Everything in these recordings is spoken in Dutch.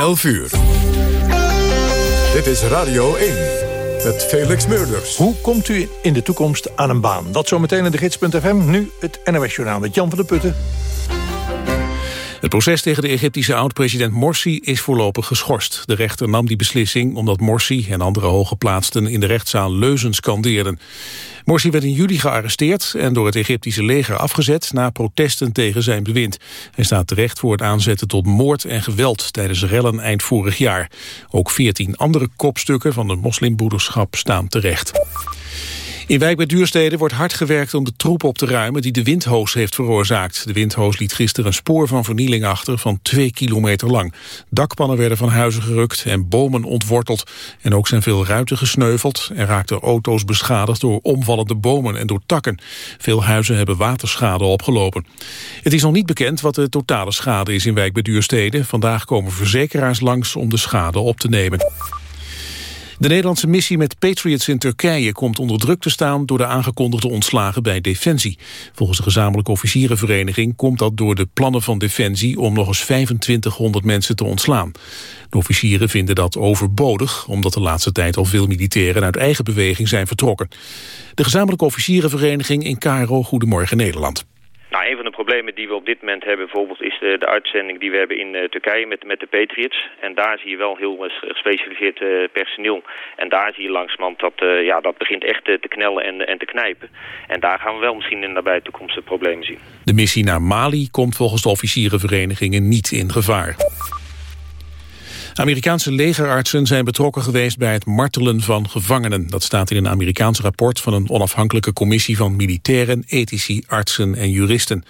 11 uur. Dit is Radio 1 met Felix Meurders. Hoe komt u in de toekomst aan een baan? Dat zometeen in de gids.fm. Nu het NOS-journaal met Jan van der Putten. Het proces tegen de Egyptische oud-president Morsi is voorlopig geschorst. De rechter nam die beslissing omdat Morsi en andere hooggeplaatsten in de rechtszaal leuzen scandeerden. Morsi werd in juli gearresteerd en door het Egyptische leger afgezet na protesten tegen zijn bewind. Hij staat terecht voor het aanzetten tot moord en geweld tijdens rellen eind vorig jaar. Ook veertien andere kopstukken van de moslimbroederschap staan terecht. In wijk bij Duurstede wordt hard gewerkt om de troep op te ruimen die de windhoos heeft veroorzaakt. De windhoos liet gisteren een spoor van vernieling achter van twee kilometer lang. Dakpannen werden van huizen gerukt en bomen ontworteld. En ook zijn veel ruiten gesneuveld en raakten auto's beschadigd door omvallende bomen en door takken. Veel huizen hebben waterschade opgelopen. Het is nog niet bekend wat de totale schade is in wijk bij Duurstede. Vandaag komen verzekeraars langs om de schade op te nemen. De Nederlandse missie met Patriots in Turkije komt onder druk te staan door de aangekondigde ontslagen bij Defensie. Volgens de gezamenlijke officierenvereniging komt dat door de plannen van Defensie om nog eens 2500 mensen te ontslaan. De officieren vinden dat overbodig, omdat de laatste tijd al veel militairen uit eigen beweging zijn vertrokken. De gezamenlijke officierenvereniging in Cairo, Goedemorgen Nederland. Nou, een van de problemen die we op dit moment hebben bijvoorbeeld is de, de uitzending die we hebben in uh, Turkije met, met de Patriots. En daar zie je wel heel uh, gespecialiseerd personeel. En daar zie je langzamerhand dat ja, dat begint echt te knellen en, en te knijpen. En daar gaan we wel misschien in de nabije toekomst problemen zien. De missie naar Mali komt volgens de officierenverenigingen niet in gevaar. Amerikaanse legerartsen zijn betrokken geweest bij het martelen van gevangenen. Dat staat in een Amerikaans rapport van een onafhankelijke commissie van militairen, ethici, artsen en juristen.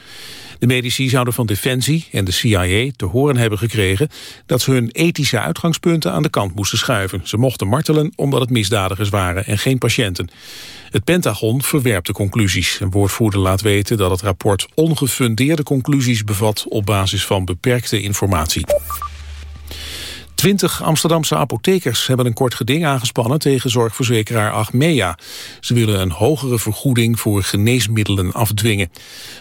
De medici zouden van Defensie en de CIA te horen hebben gekregen dat ze hun ethische uitgangspunten aan de kant moesten schuiven. Ze mochten martelen omdat het misdadigers waren en geen patiënten. Het Pentagon verwerpt de conclusies. Een woordvoerder laat weten dat het rapport ongefundeerde conclusies bevat op basis van beperkte informatie. Twintig Amsterdamse apothekers hebben een kort geding aangespannen tegen zorgverzekeraar Achmea. Ze willen een hogere vergoeding voor geneesmiddelen afdwingen.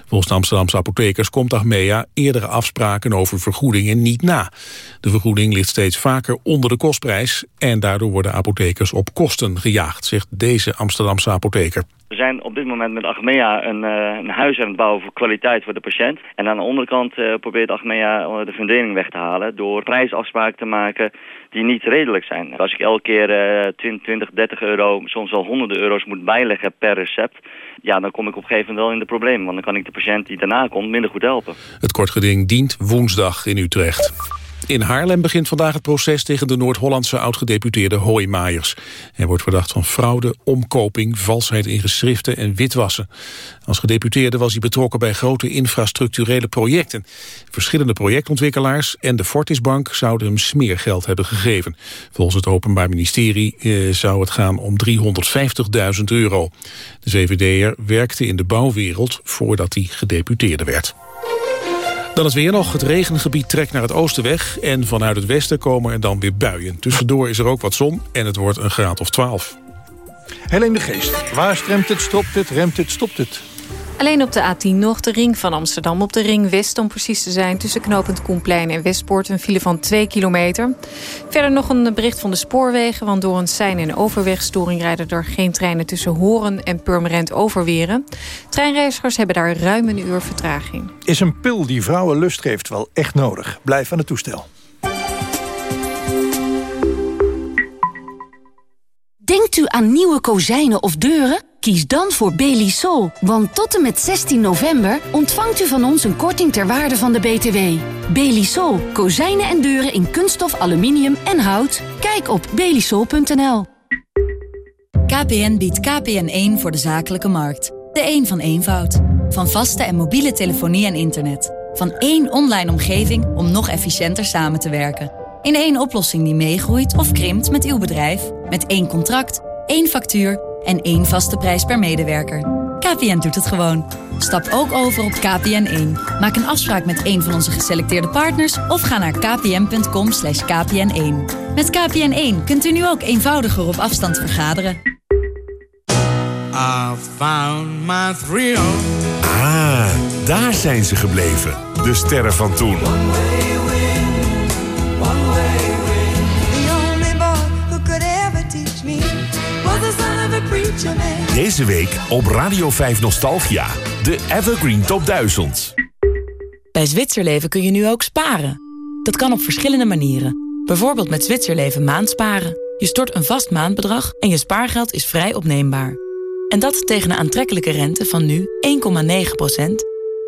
Volgens de Amsterdamse apothekers komt Achmea eerdere afspraken over vergoedingen niet na. De vergoeding ligt steeds vaker onder de kostprijs en daardoor worden apothekers op kosten gejaagd, zegt deze Amsterdamse apotheker. We zijn op dit moment met Achmea een, uh, een, huis aan het bouwen voor kwaliteit voor de patiënt. En aan de onderkant uh, probeert Achmea eh, de fundering weg te halen door prijsafspraken te maken die niet redelijk zijn. Als ik elke keer uh, 20, 20, 30 euro, soms wel honderden euro's moet bijleggen per recept... ja, dan kom ik op een gegeven moment wel in de problemen. Want dan kan ik de patiënt die daarna komt minder goed helpen. Het kortgeding dient woensdag in Utrecht. In Haarlem begint vandaag het proces tegen de Noord-Hollandse oud-gedeputeerde Hoijmaijers. Hij wordt verdacht van fraude, omkoping, valsheid in geschriften en witwassen. Als gedeputeerde was hij betrokken bij grote infrastructurele projecten. Verschillende projectontwikkelaars en de Fortisbank zouden hem smeergeld hebben gegeven. Volgens het Openbaar Ministerie eh, zou het gaan om 350.000 euro. De VVD'er werkte in de bouwwereld voordat hij gedeputeerde werd. Dan is weer nog. Het regengebied trekt naar het oosten weg. En vanuit het westen komen er dan weer buien. Tussendoor is er ook wat zon en het wordt een graad of 12. Helene de Geest. Waar stremt het, stopt het, remt het, stopt het? Alleen op de A10 nog de ring van Amsterdam. Op de ring West om precies te zijn. Tussen knooppunt Koenplein en Westpoort een file van 2 kilometer. Verder nog een bericht van de spoorwegen. Want door een sein- en overwegstoring rijden er geen treinen tussen Horen en Purmerend Overweren. Treinreizigers hebben daar ruim een uur vertraging. Is een pil die vrouwen lust geeft wel echt nodig? Blijf aan het toestel. Denkt u aan nieuwe kozijnen of deuren? Kies dan voor Belisol, want tot en met 16 november ontvangt u van ons een korting ter waarde van de BTW. Belisol, kozijnen en deuren in kunststof, aluminium en hout. Kijk op belisol.nl. KPN biedt KPN1 voor de zakelijke markt. De een van eenvoud. Van vaste en mobiele telefonie en internet. Van één online omgeving om nog efficiënter samen te werken. In één oplossing die meegroeit of krimpt met uw bedrijf. Met één contract, één factuur en één vaste prijs per medewerker. KPN doet het gewoon. Stap ook over op KPN1. Maak een afspraak met een van onze geselecteerde partners... of ga naar kpn.com kpn1. Met KPN1 kunt u nu ook eenvoudiger op afstand vergaderen. I found my thrill. Ah, daar zijn ze gebleven. De sterren van toen. Deze week op Radio 5 Nostalgia. De Evergreen Top 1000. Bij Zwitserleven kun je nu ook sparen. Dat kan op verschillende manieren. Bijvoorbeeld met Zwitserleven maandsparen. Je stort een vast maandbedrag en je spaargeld is vrij opneembaar. En dat tegen een aantrekkelijke rente van nu 1,9%.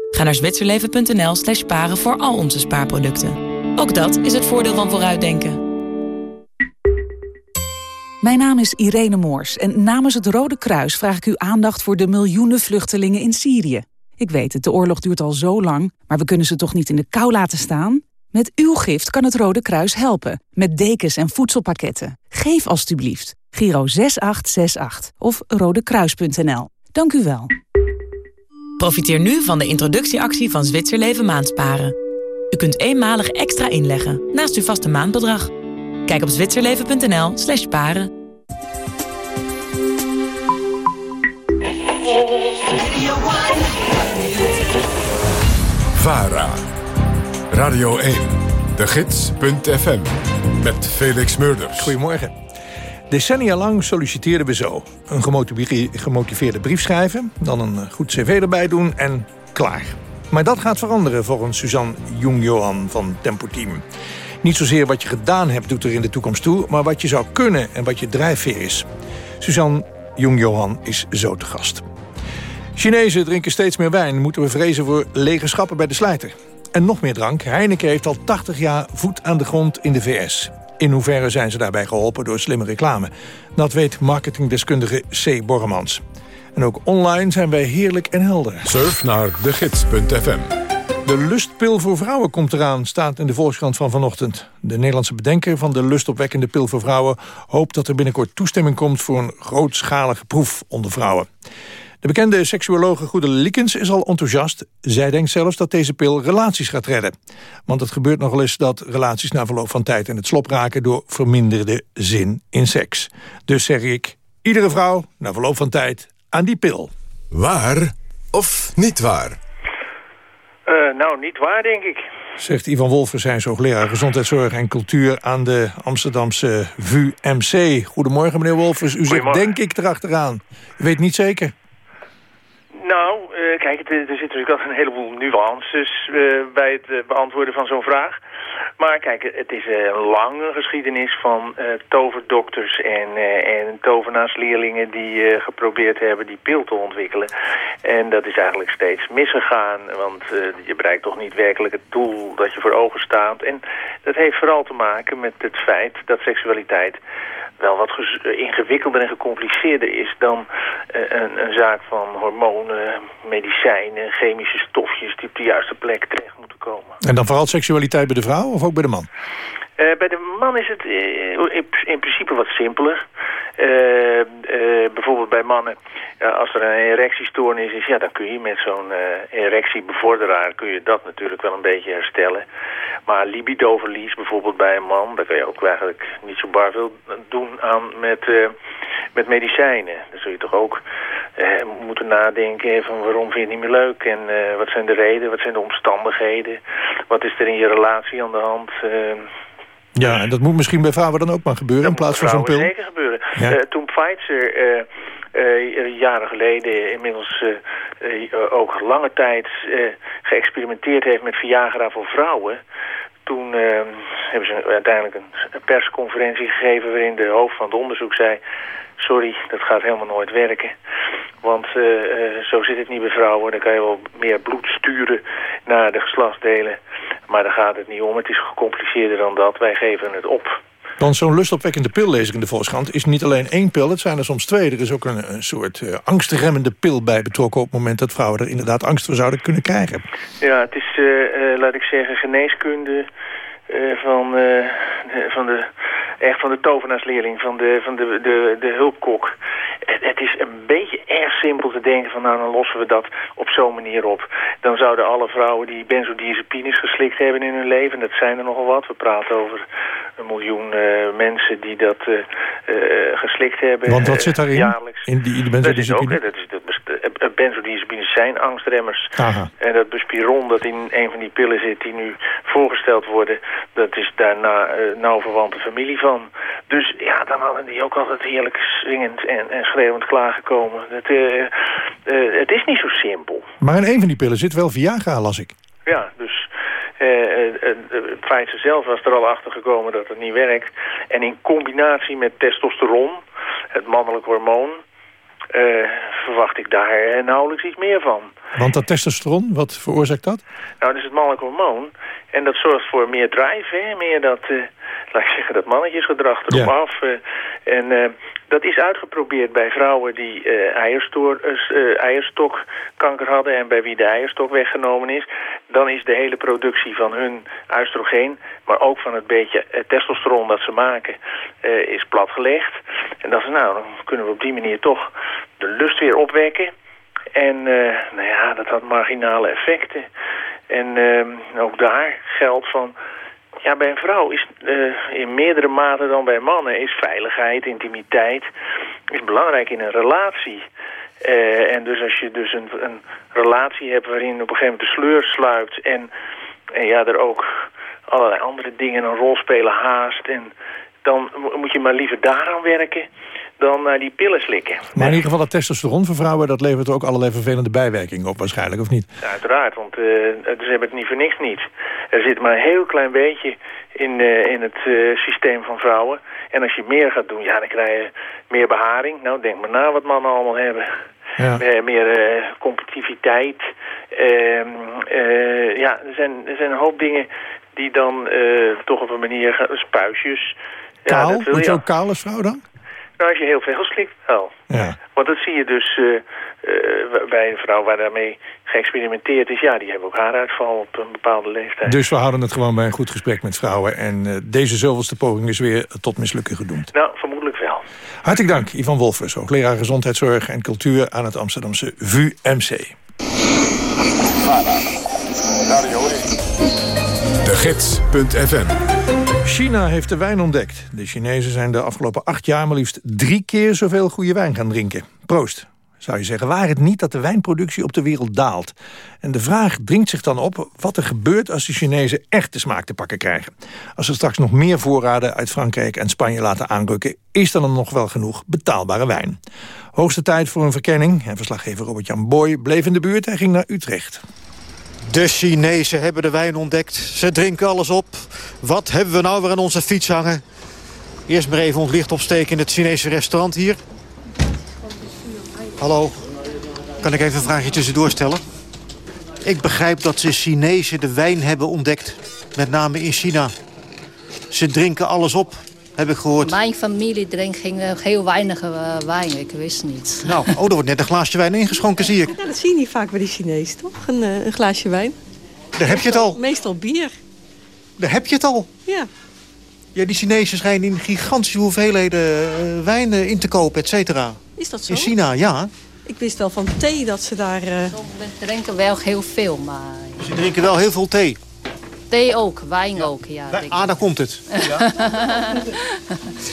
Ga naar zwitserleven.nl slash sparen voor al onze spaarproducten. Ook dat is het voordeel van vooruitdenken. Mijn naam is Irene Moors en namens het Rode Kruis vraag ik uw aandacht voor de miljoenen vluchtelingen in Syrië. Ik weet het, de oorlog duurt al zo lang, maar we kunnen ze toch niet in de kou laten staan? Met uw gift kan het Rode Kruis helpen, met dekens en voedselpakketten. Geef alstublieft. Giro 6868 of rodekruis.nl. Dank u wel. Profiteer nu van de introductieactie van Zwitserleven Maandsparen. U kunt eenmalig extra inleggen naast uw vaste maandbedrag. Kijk op zwitserleven.nl slash paren. VARA. Radio 1. De Gids.fm. Met Felix Murders. Goedemorgen. Decennia lang solliciteerden we zo. Een gemotiveerde brief schrijven, dan een goed cv erbij doen en klaar. Maar dat gaat veranderen volgens Suzanne Jung-Johan van Tempo Team. Niet zozeer wat je gedaan hebt doet er in de toekomst toe... maar wat je zou kunnen en wat je drijfveer is. Suzanne Jung-Johan is zo te gast. Chinezen drinken steeds meer wijn. Moeten we vrezen voor lege schappen bij de slijter. En nog meer drank. Heineken heeft al 80 jaar voet aan de grond in de VS. In hoeverre zijn ze daarbij geholpen door slimme reclame? Dat weet marketingdeskundige C. Borremans. En ook online zijn wij heerlijk en helder. Surf naar degids.fm. De lustpil voor vrouwen komt eraan, staat in de Volkskrant van vanochtend. De Nederlandse bedenker van de lustopwekkende pil voor vrouwen... hoopt dat er binnenkort toestemming komt voor een grootschalige proef onder vrouwen. De bekende seksuologe Goede Likens is al enthousiast. Zij denkt zelfs dat deze pil relaties gaat redden. Want het gebeurt nogal eens dat relaties na verloop van tijd in het slop raken... door verminderde zin in seks. Dus zeg ik, iedere vrouw na verloop van tijd aan die pil. Waar of niet waar? Uh, nou, niet waar, denk ik. Zegt Ivan Wolfers, zijn hoogleraar gezondheidszorg en cultuur aan de Amsterdamse VUMC. Goedemorgen, meneer Wolfers. U zegt denk ik erachteraan. U weet niet zeker? Nou, kijk, er, zitten natuurlijk altijd een heleboel nuances uh, bij het uh, beantwoorden van zo'n vraag. Maar kijk, het is een lange geschiedenis van toverdokters en, en tovenaarsleerlingen die geprobeerd hebben die pil te ontwikkelen. En dat is eigenlijk steeds misgegaan, want je bereikt toch niet werkelijk het doel dat je voor ogen staat. En dat heeft vooral te maken met het feit dat seksualiteit wel wat ingewikkelder en gecompliceerder is dan een, een zaak van hormonen medicijnen, chemische stofjes die op de juiste plek terecht moeten komen. En dan vooral seksualiteit bij de vrouw of ook bij de man? Uh, bij de man is het uh, in, principe wat simpeler. Uh, bijvoorbeeld bij mannen, als er een erectiestoornis is, ja, dan kun je met zo'n erectiebevorderaar kun je dat natuurlijk wel een beetje herstellen. Maar libidoverlies bijvoorbeeld bij een man, daar kun je ook eigenlijk niet zo bar veel doen aan met, met medicijnen. Dan zul je toch ook moeten nadenken van waarom vind je het niet meer leuk en wat zijn de redenen, wat zijn de omstandigheden, wat is er in je relatie aan de hand... Ja, en dat moet misschien bij vrouwen dan ook maar gebeuren in plaats van zo'n pil? zeker gebeuren. Ja. Uh, toen Pfizer uh, uh, jaren geleden inmiddels ook lange tijd geëxperimenteerd heeft met Viagra voor vrouwen... Toen hebben ze uiteindelijk een persconferentie gegeven waarin de hoofd van het onderzoek zei... sorry, dat gaat helemaal nooit werken. Want zo zit het niet bij vrouwen. Dan kan je wel meer bloed sturen naar de geslachtsdelen. Maar daar gaat het niet om. Het is gecompliceerder dan dat. Wij geven het op. Want zo'n lustopwekkende pil, lees ik in de Volkskrant... is niet alleen één pil, het zijn er soms twee. Er is ook een, een soort uh, angstremmende pil bij betrokken... op het moment dat vrouwen er inderdaad angst voor zouden kunnen krijgen. Ja, het is, laat ik zeggen, geneeskunde van, van de echt van de tovenaarsleerling, van de, van de, de, de hulpkok. Het, het, is een beetje erg simpel te denken van nou dan lossen we dat op zo'n manier op. Dan zouden alle vrouwen die benzodiazepines geslikt hebben in hun leven, dat zijn er nogal wat. We praten over een miljoen uh, mensen die dat uh, uh, geslikt hebben. Want wat zit daarin? Jaarlijks. In die, benzodiazepine? Dat is ook, dat is, benzodiazepines zijn angstremmers. Aha. En dat bespiron dat in een van die pillen zit die nu voorgesteld worden, dat is daarna nauw verwante familie van. Dus ja, dan hadden die ook altijd heerlijk zingend en, en schreeuwend klaargekomen. Het, uh, uh, het is niet zo simpel. Maar in een van die pillen zit wel Viagra, las ik. Ja, dus uh, het ze zelf was er al achter gekomen dat het niet werkt. En in combinatie met testosteron, het mannelijk hormoon... verwacht ik daar nauwelijks iets meer van. Want dat testosteron, wat veroorzaakt dat? Nou, dat is het mannelijk hormoon. En dat zorgt voor meer drive, hè? meer dat, uh, laat ik zeggen, dat mannetjesgedrag erop ja. af. Uh, en uh, dat is uitgeprobeerd bij vrouwen die eierstokkanker hadden en bij wie de eierstok weggenomen is. Dan is de hele productie van hun oestrogeen, maar ook van het beetje testosteron dat ze maken, is platgelegd. En dat is nou, dan kunnen we op die manier toch de lust weer opwekken. En uh, nou ja, dat had marginale effecten. En uh, ook daar geldt van... Ja, bij een vrouw is uh, in meerdere mate dan bij mannen... is veiligheid, intimiteit, is belangrijk in een relatie. Uh, en dus als je dus een, een relatie hebt waarin op een gegeven moment de sleur sluipt... en, en ja, er ook allerlei andere dingen een rol spelen, haast... en dan moet je maar liever daaraan werken dan naar die pillen slikken. Maar in ieder geval dat testosteron voor vrouwen... dat levert ook allerlei vervelende bijwerkingen op waarschijnlijk, of niet? Ja, uiteraard, want uh, ze hebben het niet voor niks niet. Er zit maar een heel klein beetje in, uh, in het uh, systeem van vrouwen. En als je meer gaat doen, ja, dan krijg je meer beharing. Nou, denk maar na wat mannen allemaal hebben. Ja. meer competitiviteit. Ehm, ja, er zijn, er zijn een hoop dingen die dan toch op een manier gaan... Spuisjes. Kaal? Ja, Word je ook kaal als vrouw dan? Nou, als je heel veel slikt, wel. Ja. Want dat zie je dus uh, uh, bij een vrouw waar daarmee geëxperimenteerd is. Ja, die hebben ook haaruitval op een bepaalde leeftijd. Dus we houden het gewoon bij een goed gesprek met vrouwen. En uh, deze zoveelste poging is weer tot mislukken gedoemd. Nou, vermoedelijk wel. Hartelijk dank, Ivan Wolfers, hoogleraar Gezondheidszorg en Cultuur... aan het Amsterdamse VUMC. De Gids.fm China heeft de wijn ontdekt. De Chinezen zijn de afgelopen acht jaar maar liefst drie keer zoveel goede wijn gaan drinken. Proost. Zou je zeggen, waar het niet dat de wijnproductie op de wereld daalt? En de vraag dringt zich dan op wat er gebeurt als de Chinezen echt de smaak te pakken krijgen. Als ze straks nog meer voorraden uit Frankrijk en Spanje laten aanrukken... is er dan nog wel genoeg betaalbare wijn. Hoogste tijd voor een verkenning. En verslaggever Robert-Jan Boy bleef in de buurt en ging naar Utrecht. De Chinezen hebben de wijn ontdekt. Ze drinken alles op. Wat hebben we nou weer aan onze fiets hangen? Eerst maar even ons licht opsteken in het Chinese restaurant hier. Hallo, kan ik even een vraagje tussendoor stellen? Ik begrijp dat ze Chinezen de wijn hebben ontdekt. Met name in China. Ze drinken alles op, heb ik gehoord. Mijn familie drinkt heel weinig uh, wijn, ik wist niet. Nou, oh, er wordt net een glaasje wijn ingeschonken, zie ik. Ja, dat zie je niet vaak bij die Chinezen, toch? Een, uh, een glaasje wijn. Daar heb je het al. Meestal bier. Daar heb je het al. Ja. Ja, die Chinezen schijnen in gigantische hoeveelheden uh, wijn in te kopen, et cetera. Is dat zo? In China, ja. Ik wist wel van thee dat ze daar... Uh... Ze drinken wel heel veel, maar... Ze drinken wel heel veel thee? Thee ook, wijn ook, ja. ah, daar komt het. Ja.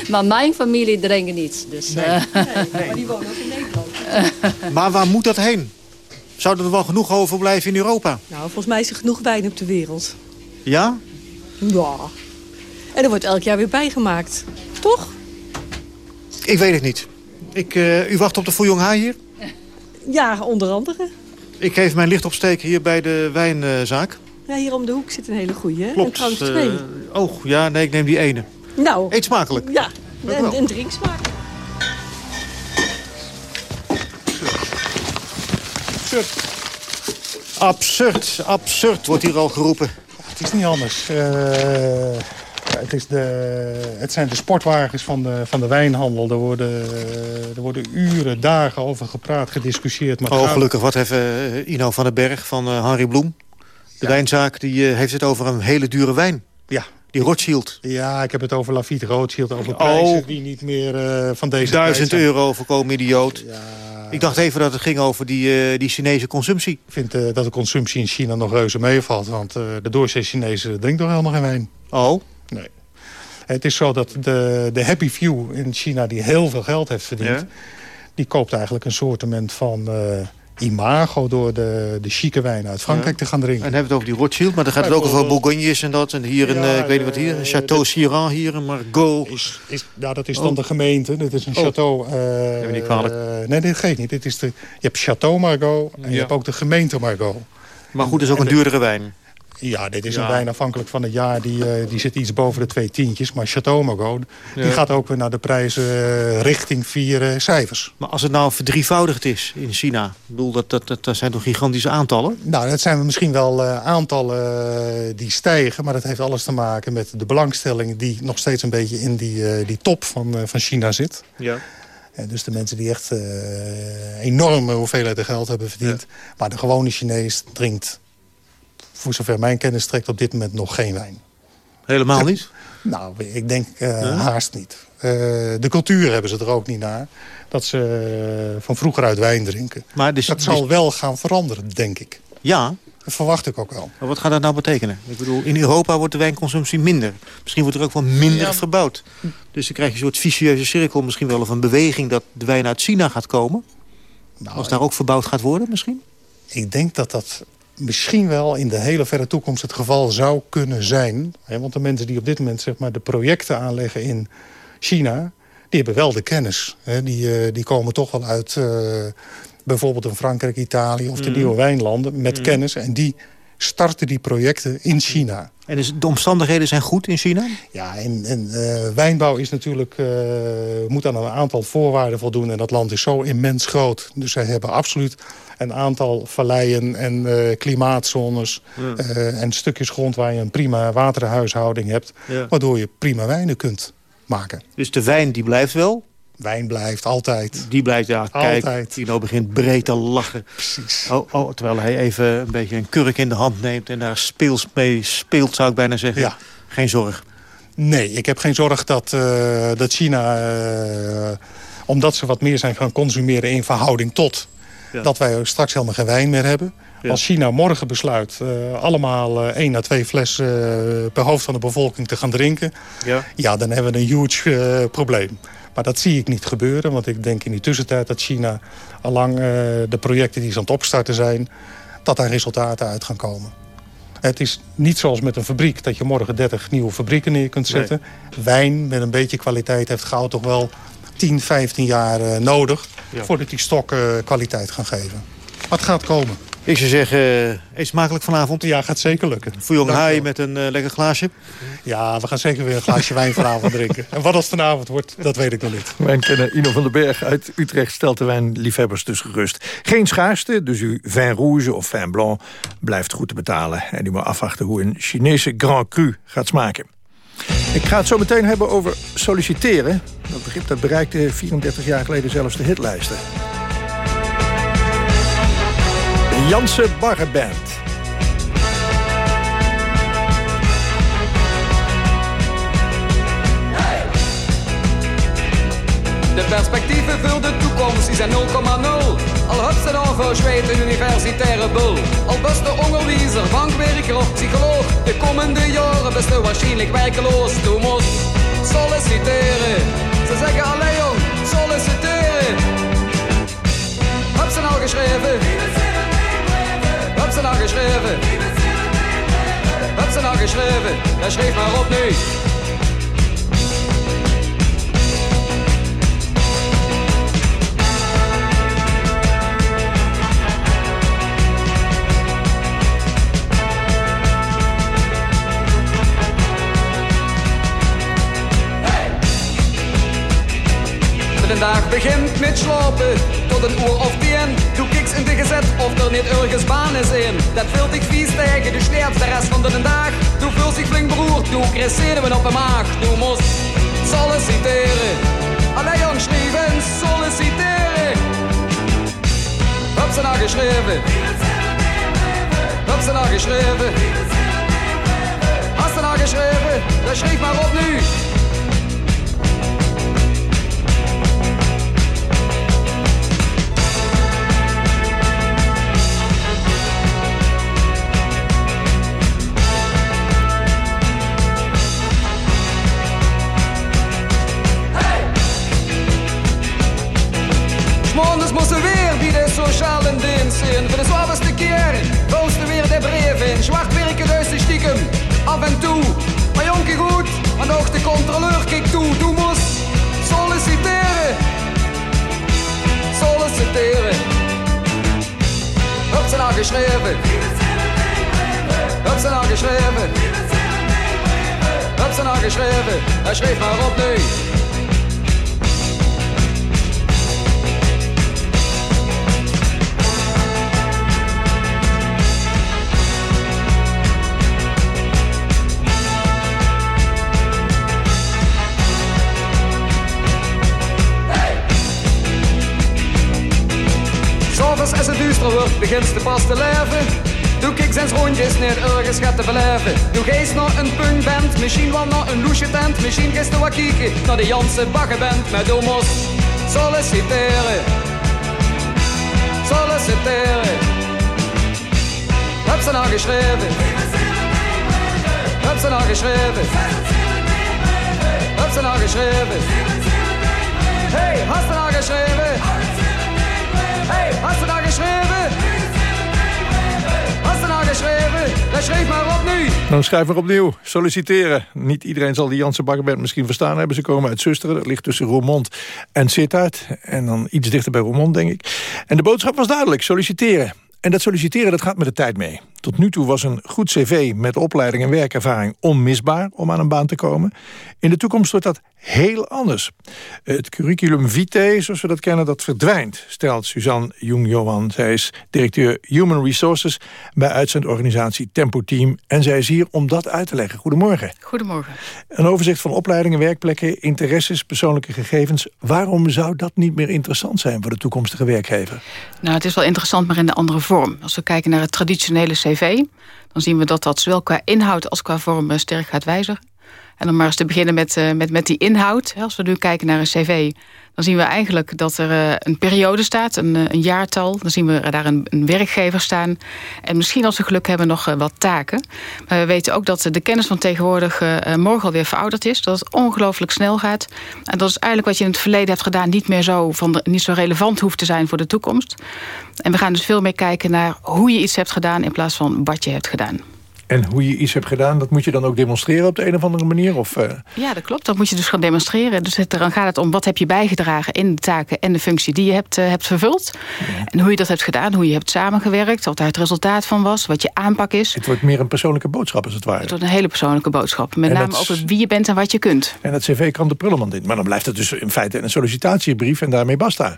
maar mijn familie drinkt niets. Dus, nee. Uh... nee. Maar die wonen ook in Nederland. maar waar moet dat heen? Zou er wel genoeg overblijven in Europa? Nou, volgens mij is er genoeg wijn op de wereld. Ja? Ja. En er wordt elk jaar weer bijgemaakt. Toch? Ik weet het niet. Ik, uh, u wacht op de Fouillon Haai hier? Ja, onder andere. Ik geef mijn licht opsteken hier bij de wijnzaak. Ja, hier om de hoek zit een hele goeie. Hè? Klopt. En trouwens twee. Uh, oh, ja, nee, ik neem die ene. Nou. Eet smakelijk. Ja, en, en drink smakelijk. Absurd. Absurd, absurd wordt hier al geroepen. Het is niet anders. Uh, het, is de, het zijn de sportwagens van de, van de wijnhandel. Er worden, er worden uren, dagen over gepraat, gediscussieerd. Maar oh, gelukkig. Wat even Ino van den Berg van uh, Harry Bloem. De wijnzaak die, uh, heeft het over een hele dure wijn. Ja. Die Rothschild. Ja, ik heb het over Lafitte Rothschild. Over prijzen oh, die niet meer uh, van deze Duizend euro voorkomen idioot. Ja. Ik dacht even dat het ging over die, uh, die Chinese consumptie. Ik vind uh, dat de consumptie in China nog reuze meevalt. Want de doorzee Chinezen drinken toch helemaal geen wijn. Oh? Nee. Het is zo dat de, de Happy Few in China, die heel veel geld heeft verdiend... Ja? die koopt eigenlijk een soortement van imago door de, de chique wijn uit Frankrijk te gaan drinken. En dan hebben we het over die Rothschild, maar dan gaat het ook over Bourgognes en dat. En hier, een, uh, ik weet niet wat hier, Château Siran hier, een Margot. Is, is, ja, dat is dan oh. de gemeente. Dit is een oh. château... Uh, niet kwalijk. Uh, nee, dit geeft niet. Dit is de, je hebt Château Margot en je hebt ook de gemeente Margot. Maar goed, het is ook een duurdere wijn. Ja, dit is een wijn afhankelijk van het jaar. Die, uh, die zit iets boven de twee tientjes. Maar Chateau Margaux, die gaat ook weer naar de prijzen uh, richting vier uh, cijfers. Maar als het nou verdrievoudigd is in China... Ik bedoel, dat, dat, dat, dat zijn toch gigantische aantallen? Nou, dat zijn misschien wel aantallen die stijgen. Maar dat heeft alles te maken met de belangstelling... die nog steeds een beetje in die, die top van, van China zit. Ja. dus de mensen die echt enorme hoeveelheden geld hebben verdiend. Maar de gewone Chinees drinkt voor zover mijn kennis trekt op dit moment nog geen wijn. Helemaal niet? Nou, ik denk uh, haast niet. Uh, de cultuur hebben ze er ook niet naar. Dat ze uh, van vroeger uit wijn drinken. Maar dus, dat zal dus... wel gaan veranderen, denk ik. Ja? Dat verwacht ik ook wel. Maar wat gaat dat nou betekenen? Ik bedoel, in Europa wordt de wijnconsumptie minder. Misschien wordt er ook wel minder ja. verbouwd. Dus dan krijg je een soort vicieuze cirkel misschien wel... of een beweging dat de wijn uit China gaat komen. Nou, Als daar ook verbouwd gaat worden misschien? Ik denk dat dat misschien wel in de hele verre toekomst het geval zou kunnen zijn. Want de mensen die op dit moment zeg maar, de projecten aanleggen in China... die hebben wel de kennis. Die, eh, die komen toch wel uit uh, bijvoorbeeld in Frankrijk, Italië... of de mm. nieuwe wijnlanden met mm. kennis. En die starten die projecten in China. En dus de omstandigheden zijn goed in China? Ja, en, en uh, wijnbouw is natuurlijk, uh, moet aan een aantal voorwaarden voldoen. En dat land is zo immens groot. Dus zij hebben absoluut een aantal valleien en uh, klimaatzones... en stukjes grond waar je een prima waterhuishouding hebt... waardoor je prima wijnen kunt maken. Dus de wijn die blijft wel? Wijn blijft, altijd. Die blijft, ja, kijk, altijd. Tino begint breed te lachen. Precies. Oh, oh, terwijl hij even een beetje een kurk in de hand neemt... en daar speels mee speelt, zou ik bijna zeggen. Ja. Geen zorg. Nee, ik heb geen zorg dat, uh, dat China... Uh, omdat ze wat meer zijn gaan consumeren in verhouding tot... Ja. dat wij straks helemaal geen wijn meer hebben. Ja. Als China morgen besluit uh, allemaal uh, één à twee flessen uh, per hoofd van de bevolking te gaan drinken... Ja, ja dan hebben we een huge probleem. Maar dat zie ik niet gebeuren, want ik denk in die tussentijd dat China... allang uh, de projecten die ze aan het opstarten zijn... dat daar resultaten uit gaan komen. Het is niet zoals met een fabriek dat je morgen 30 nieuwe fabrieken neer kunt zetten. Nee. Wijn met een beetje kwaliteit heeft gauw toch wel 10, 15 jaar uh, nodig... Ja. voordat die stokken uh, kwaliteit gaan geven. Wat gaat komen? Ik zou zeggen, eet smakelijk vanavond. Ja, gaat zeker lukken. Voel je een haai met een uh, lekker glaasje? Ja, we gaan zeker weer een glaasje wijn vanavond drinken. En wat als vanavond wordt, dat weet ik nog niet. Wijnkenner Ino van den Berg uit Utrecht stelt de wijnliefhebbers dus gerust. Geen schaarste, dus uw vin rouge of vin blanc blijft goed te betalen. En u moet afwachten hoe een Chinese Grand Cru gaat smaken. Ik ga het zo meteen hebben over solliciteren. Dat begrip dat bereikte 34 jaar geleden zelfs de hitlijsten. Janse Barreband. De perspectieven voor de toekomst zijn 0,0. Al heb ze dan verzweet een universitaire bul. Al best de onderwijzer, bankwerker of psycholoog. De komende jaren best u waarschijnlijk werkeloos. Du moest solliciteren. Ze zeggen alleen jong, solliciteren. Heb ze nou geschreven? Ze nou geschreven? Heb ze nou geschreven? Ja, schreef maar op nu. Dag begint met slapen tot een uur of Dat vult dich vies tegen, du sterft de rest van de dag. Du voelt zich flink beroerd, du krijgt zenuwen op de maag. Du moest solliciteren. Alleen jong schrijven, solliciteren. Heb ze nou geschreven? Heb ze nou geschreven? Hast du nou geschreven? Dan schrijf maar op nu. Kontrolleur, gib du, du musst sollicitieren. Sollicitieren. Hab's ihn angeschrieben. Hab's ihn angeschrieben. Hab's ihn angeschrieben. Er schrieb mir auf nicht. Wordt, begint ze pas te leven. Doe ik zijn rondjes niet ergens gaat te beleven. Doe geest naar een punkband, misschien wel naar een loesje tent. Misschien geest er wat kijken naar de Janse baggenband met Omos. Solliciteren, solliciteren. Heb ze nou geschreven? Heb ze nou geschreven? Heb ze nou geschreven? Hey, hast du nou geschreven? Hast du nou geschreven? Hast nou geschreven? Dan schreef maar op nu. Dan schrijf maar opnieuw. Solliciteren. Niet iedereen zal die Janse Bakkerband misschien verstaan hebben. Ze komen uit Zusteren. Dat ligt tussen Roermond en Sittard. En dan iets dichter bij Roermond, denk ik. En de boodschap was duidelijk. Solliciteren. En dat solliciteren dat gaat met de tijd mee. Tot nu toe was een goed cv met opleiding en werkervaring onmisbaar om aan een baan te komen. In de toekomst wordt dat heel anders. Het curriculum vitae, zoals we dat kennen, dat verdwijnt, stelt Suzanne Jung-Johan. Zij is directeur Human Resources bij uitzendorganisatie Tempo Team. En zij is hier om dat uit te leggen. Goedemorgen. Goedemorgen. Een overzicht van opleidingen, werkplekken, interesses, persoonlijke gegevens. Waarom zou dat niet meer interessant zijn voor de toekomstige werkgever? Nou, het is wel interessant, maar in de andere vorm. Als we kijken naar het traditionele cv... dan zien we dat dat zowel qua inhoud als qua vorm eh, sterk gaat wijzigen. En om maar eens te beginnen met, uh, met, met die inhoud. Als we nu kijken naar een cv, dan zien we eigenlijk dat er uh, een periode staat, een, een, jaartal. Dan zien we daar een, een, werkgever staan. En misschien als we geluk hebben nog wat taken. Maar we weten ook dat de kennis van tegenwoordig morgen alweer verouderd is. Dat het ongelooflijk snel gaat. En dat is eigenlijk wat je in het verleden hebt gedaan... niet meer zo, van niet zo relevant hoeft te zijn voor de toekomst. En we gaan dus veel meer kijken naar hoe je iets hebt gedaan... in plaats van wat je hebt gedaan. En hoe je iets hebt gedaan, dat moet je dan ook demonstreren op de een of andere manier? Of, uh... Ja, dat klopt. Dat moet je dus gaan demonstreren. Dus het, dan gaat het om wat heb je bijgedragen in de taken en de functie die je hebt, uh, hebt vervuld. Ja. En hoe je dat hebt gedaan, hoe je hebt samengewerkt, wat daar het resultaat van was, wat je aanpak is. Het wordt meer een persoonlijke boodschap als het ware. Het wordt een hele persoonlijke boodschap. Met en name dat... over wie je bent en wat je kunt. En dat cv kan de prullenman in. Maar dan blijft het dus in feite een sollicitatiebrief en daarmee basta.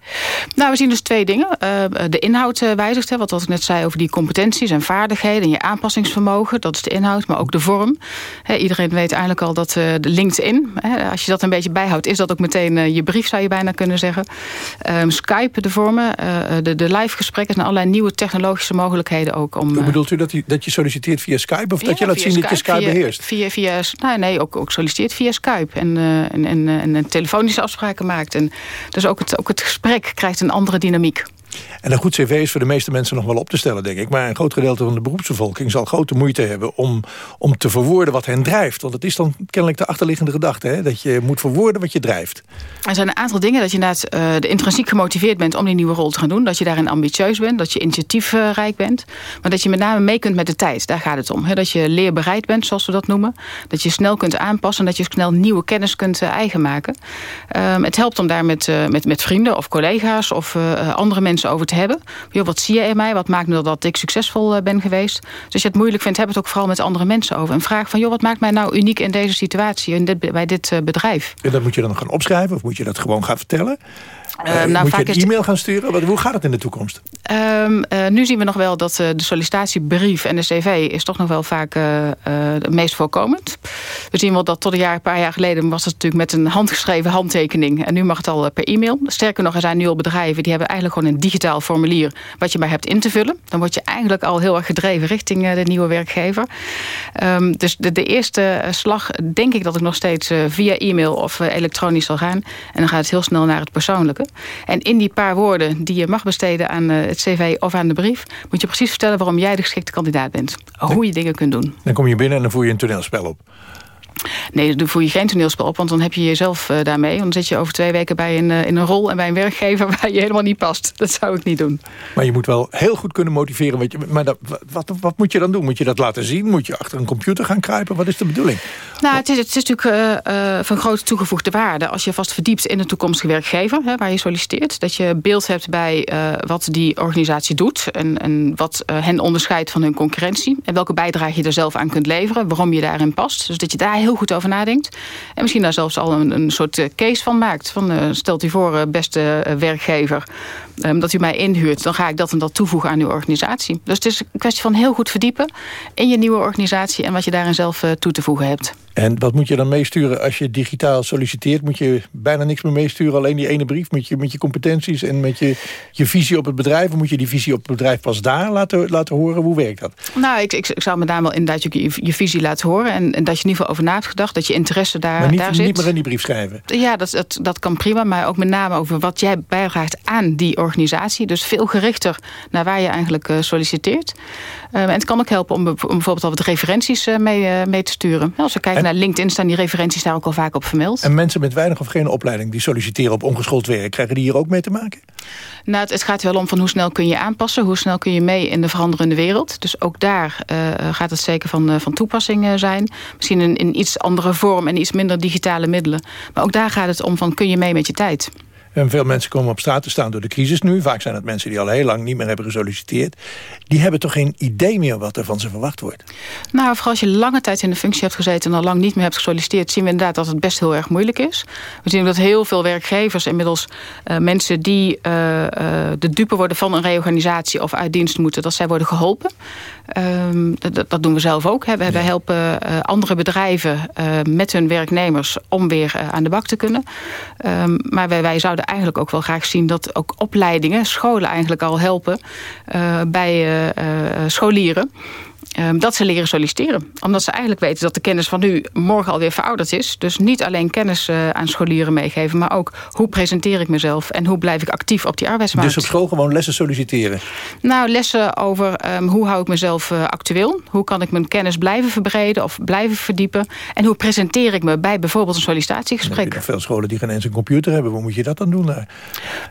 Nou, we zien dus twee dingen. Uh, de inhoud wijzigt, hè, wat, wat ik net zei over die competenties en vaardigheden en je aanpassingsvermogen. Dat is de inhoud, maar ook de vorm. He, iedereen weet eigenlijk al dat uh, de LinkedIn, he, als je dat een beetje bijhoudt... is dat ook meteen uh, je brief, zou je bijna kunnen zeggen. Um, Skype, de vormen, uh, de, de live gesprekken... en allerlei nieuwe technologische mogelijkheden ook. Om, Hoe bedoelt u dat, u dat je solliciteert via Skype? Of ja, dat je laat zien Skype, dat je Skype via, beheerst? Via, via, nou, nee, ook, ook solliciteert via Skype. En, en, en, en, telefonische afspraken maakt. En dus ook het, ook het gesprek krijgt een andere dynamiek. En een goed cv is voor de meeste mensen nog wel op te stellen, denk ik. Maar een groot gedeelte van de beroepsbevolking zal grote moeite hebben... om, om te verwoorden wat hen drijft. Want het is dan kennelijk de achterliggende gedachte... Hè? dat je moet verwoorden wat je drijft. Er zijn een aantal dingen dat je inderdaad uh, de intrinsiek gemotiveerd bent... om die nieuwe rol te gaan doen. Dat je daarin ambitieus bent, dat je initiatiefrijk bent. Maar dat je met name mee kunt met de tijd. Daar gaat het om. Hè? Dat je leerbereid bent, zoals we dat noemen. Dat je snel kunt aanpassen en dat je snel nieuwe kennis kunt uh, eigen maken. Um, het helpt om daar met, met, met vrienden of collega's... of andere mensen over te hebben. Joh, wat zie je in mij? Wat maakt me dat ik succesvol uh, ben geweest? Dus als je het moeilijk vindt, heb het ook vooral met andere mensen over. En vraag van, joh, wat maakt mij nou uniek in deze situatie, in bij dit uh, bedrijf? En dat moet je dan gaan opschrijven of moet je dat gewoon gaan vertellen? Uh, nou, moet vaak je een e-mail gaan sturen? Hoe gaat het in de toekomst? Um, uh, nu zien we nog wel dat uh, de sollicitatiebrief en de cv... is toch nog wel vaak het meest voorkomend. We zien wel dat tot een, jaar, een paar jaar geleden... was het natuurlijk met een handgeschreven handtekening. En nu mag het al per e-mail. Sterker nog, er zijn nu al bedrijven... die hebben eigenlijk gewoon een digitaal formulier... wat je maar hebt in te vullen. Dan word je eigenlijk al heel erg gedreven richting de nieuwe werkgever. Um, dus de, de, eerste slag denk ik dat ik nog steeds via e-mail of elektronisch zal gaan. En dan gaat het heel snel naar het persoonlijke. En in die paar woorden die je mag besteden aan het cv of aan de brief... moet je precies vertellen waarom jij de geschikte kandidaat bent. Hoe je dingen kunt doen. Dan kom je binnen en dan voer je een toneelspel op. Nee, dan voer je geen toneelspel op, want dan heb je jezelf uh, daarmee. Dan zit je over twee weken bij een, uh, in een rol en bij een werkgever waar je helemaal niet past. Dat zou ik niet doen. Maar je moet wel heel goed kunnen motiveren. Wat je, maar dat, wat, wat moet je dan doen? Moet je dat laten zien? Moet je achter een computer gaan kruipen? Wat is de bedoeling? Nou, het is, het is natuurlijk uh, van grote toegevoegde waarde. Als je vast verdiept in een toekomstige werkgever hè, waar je solliciteert. Dat je beeld hebt bij wat die organisatie doet. En, en wat hen onderscheidt van hun concurrentie. En welke bijdrage je er zelf aan kunt leveren. Waarom je daarin past. Dus dat je daar heel goed over nadenkt. En misschien daar zelfs al een, een soort case van maakt. Van, uh, stelt u voor, beste werkgever um, dat u mij inhuurt... dan ga ik dat en dat toevoegen aan uw organisatie. Dus het is een kwestie van heel goed verdiepen... in je nieuwe organisatie en wat je daarin zelf toe te voegen hebt. En wat moet je dan meesturen als je digitaal solliciteert? Moet je bijna niks meer meesturen, alleen die ene brief... met je, met je competenties en met je, je visie op het bedrijf? Of moet je die visie op het bedrijf pas daar laten, laten horen? Hoe werkt dat? Nou, ik, ik, ik zou met name wel inderdaad je, je visie laten horen... En, en, dat je in ieder geval over na hebt gedacht, dat je interesse daar, maar niet, daar zit. niet meer in die brief schrijven? Ja, dat, dat, dat kan prima, maar ook met name over wat jij bijdraagt aan die organisatie. Dus veel gerichter naar waar je eigenlijk uh, solliciteert. Uh, en het kan ook helpen om, om bijvoorbeeld al wat referenties uh, mee, mee, te sturen. Als we kijken en, naar LinkedIn staan die referenties daar ook al vaak op vermeld. En mensen met weinig of geen opleiding die solliciteren op ongeschoold werk... krijgen die hier ook mee te maken? Nou, het, het, gaat wel om van hoe snel kun je aanpassen. Hoe snel kun je mee in de veranderende wereld. Dus ook daar gaat het zeker van, van toepassing zijn. Misschien in, in iets andere vorm en iets minder digitale middelen. Maar ook daar gaat het om van kun je mee met je tijd. En veel mensen komen op straat te staan door de crisis nu. Vaak zijn het mensen die al heel lang niet meer hebben gesolliciteerd. Die hebben toch geen idee meer wat er van ze verwacht wordt? Nou, vooral als je lange tijd in de functie hebt gezeten... en al lang niet meer hebt gesolliciteerd... zien we inderdaad dat het best heel erg moeilijk is. We zien dat heel veel werkgevers inmiddels uh, mensen... die uh, uh, de dupe worden van een reorganisatie of uit dienst moeten... dat zij worden geholpen. Um, dat, doen we zelf ook. Hè. We, ja. helpen andere bedrijven met hun werknemers... om weer aan de bak te kunnen. Um, maar wij, wij zouden eigenlijk ook wel graag zien dat ook opleidingen, scholen eigenlijk al helpen bij scholieren. Um, dat ze leren solliciteren. Omdat ze eigenlijk weten dat de kennis van nu morgen alweer verouderd is. Dus niet alleen kennis uh, aan scholieren meegeven... maar ook hoe presenteer ik mezelf en hoe blijf ik actief op die arbeidsmarkt. Dus op school gewoon lessen solliciteren? Nou, lessen over um, hoe hou ik mezelf uh, actueel. Hoe kan ik mijn kennis blijven verbreden of blijven verdiepen. En hoe presenteer ik me bij bijvoorbeeld een sollicitatiegesprek. Er veel scholen die geen eens een computer hebben. Hoe moet je dat dan doen?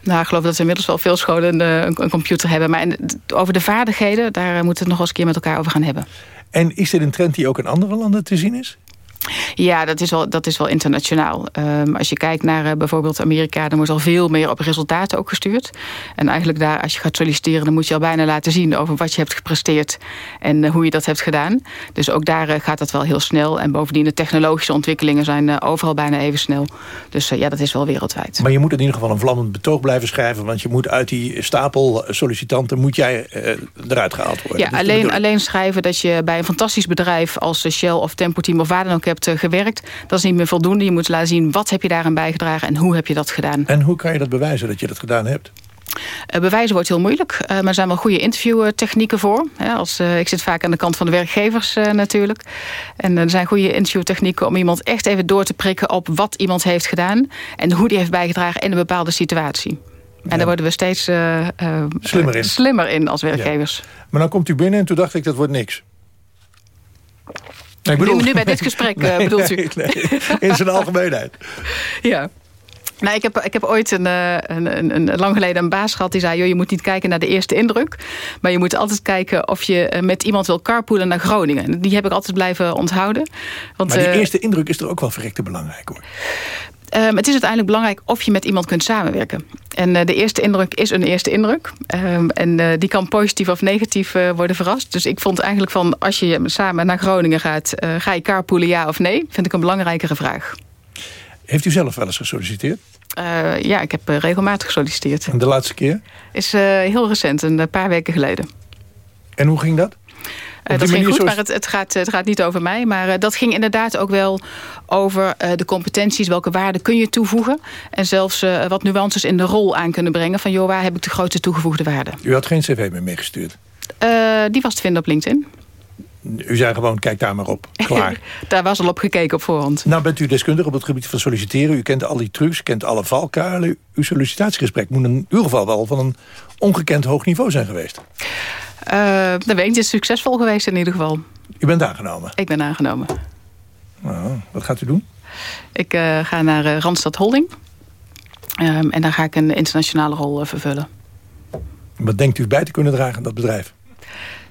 Nou, ik geloof dat er inmiddels wel veel scholen uh, een, een, computer hebben. Maar over de vaardigheden, daar moeten we het nog eens een keer met elkaar over gaan hebben. En is dit een trend die ook in andere landen te zien is? Ja, dat is wel, dat is wel internationaal. Um, als je kijkt naar uh, bijvoorbeeld Amerika... dan wordt al veel meer op resultaten ook gestuurd. En eigenlijk daar, als je gaat solliciteren... dan moet je al bijna laten zien over wat je hebt gepresteerd... en uh, hoe je dat hebt gedaan. Dus ook daar uh, gaat dat wel heel snel. En bovendien de technologische ontwikkelingen zijn overal bijna even snel. Dus ja, dat is wel wereldwijd. Maar je moet in ieder geval een vlammend betoog blijven schrijven... want je moet uit die stapel sollicitanten... moet jij eruit gehaald worden. Ja, alleen, alleen schrijven dat je bij een fantastisch bedrijf... als Shell of Tempo Team of waar dan ook hebt gewerkt. Dat is niet meer voldoende. Je moet laten zien wat heb je daaraan bijgedragen en hoe heb je dat gedaan. En hoe kan je dat bewijzen dat je dat gedaan hebt? Uh, bewijzen wordt heel moeilijk, uh, maar er zijn wel goede interviewtechnieken voor. Als, ik zit vaak aan de kant van de werkgevers natuurlijk. En er zijn goede interviewtechnieken om iemand echt even door te prikken... op wat iemand heeft gedaan en hoe die heeft bijgedragen in een bepaalde situatie. En ja. daar worden we steeds slimmer, in. slimmer in als werkgevers. Ja. Maar dan komt u binnen en toen dacht ik dat wordt niks. Nee, ik bedoel... nu, nu bij dit gesprek nee, bedoelt u? Nee, in zijn algemeenheid. ja. Nou, ik, heb, ik heb ooit een, een, een, een, lang geleden een baas gehad die zei... Joh, je moet niet kijken naar de eerste indruk. Maar je moet altijd kijken of je met iemand wil carpoolen naar Groningen. Die heb ik altijd blijven onthouden. Want, maar die uh, eerste indruk is er ook wel verrekte belangrijk hoor. Um, het is uiteindelijk belangrijk of je met iemand kunt samenwerken. En uh, de eerste indruk is een eerste indruk. Um, en uh, die kan positief of negatief uh, worden verrast. Dus ik vond eigenlijk van als je samen naar Groningen gaat... ga je carpoolen ja of nee? Vind ik een belangrijkere vraag. Heeft u zelf wel eens gesolliciteerd? ja, ik heb regelmatig gesolliciteerd. En de laatste keer? Is heel recent, een paar weken geleden. En hoe ging dat? Dat ging goed, zoals... maar het, het, gaat, het gaat niet over mij. Maar uh, dat ging inderdaad ook wel over uh, de competenties. Welke waarden kun je toevoegen? En zelfs wat nuances in de rol aan kunnen brengen. Van joh, waar heb ik de grootste toegevoegde waarde? U had geen cv meer meegestuurd? die was te vinden op LinkedIn. U zei gewoon, kijk daar maar op. Klaar. daar was al op gekeken op voorhand. Nou bent u deskundig op het gebied van solliciteren. U kent al die trucs, kent alle valkuilen. Uw sollicitatiegesprek moet in uw geval wel van een ongekend hoog niveau zijn geweest. Weet ik, het is succesvol geweest in ieder geval. U bent aangenomen? Ik ben aangenomen. Nou, wat gaat u doen? Ik uh, ga naar uh, Randstad Holding. Um, en daar ga ik een internationale rol vervullen. Wat denkt u bij te kunnen dragen aan dat bedrijf?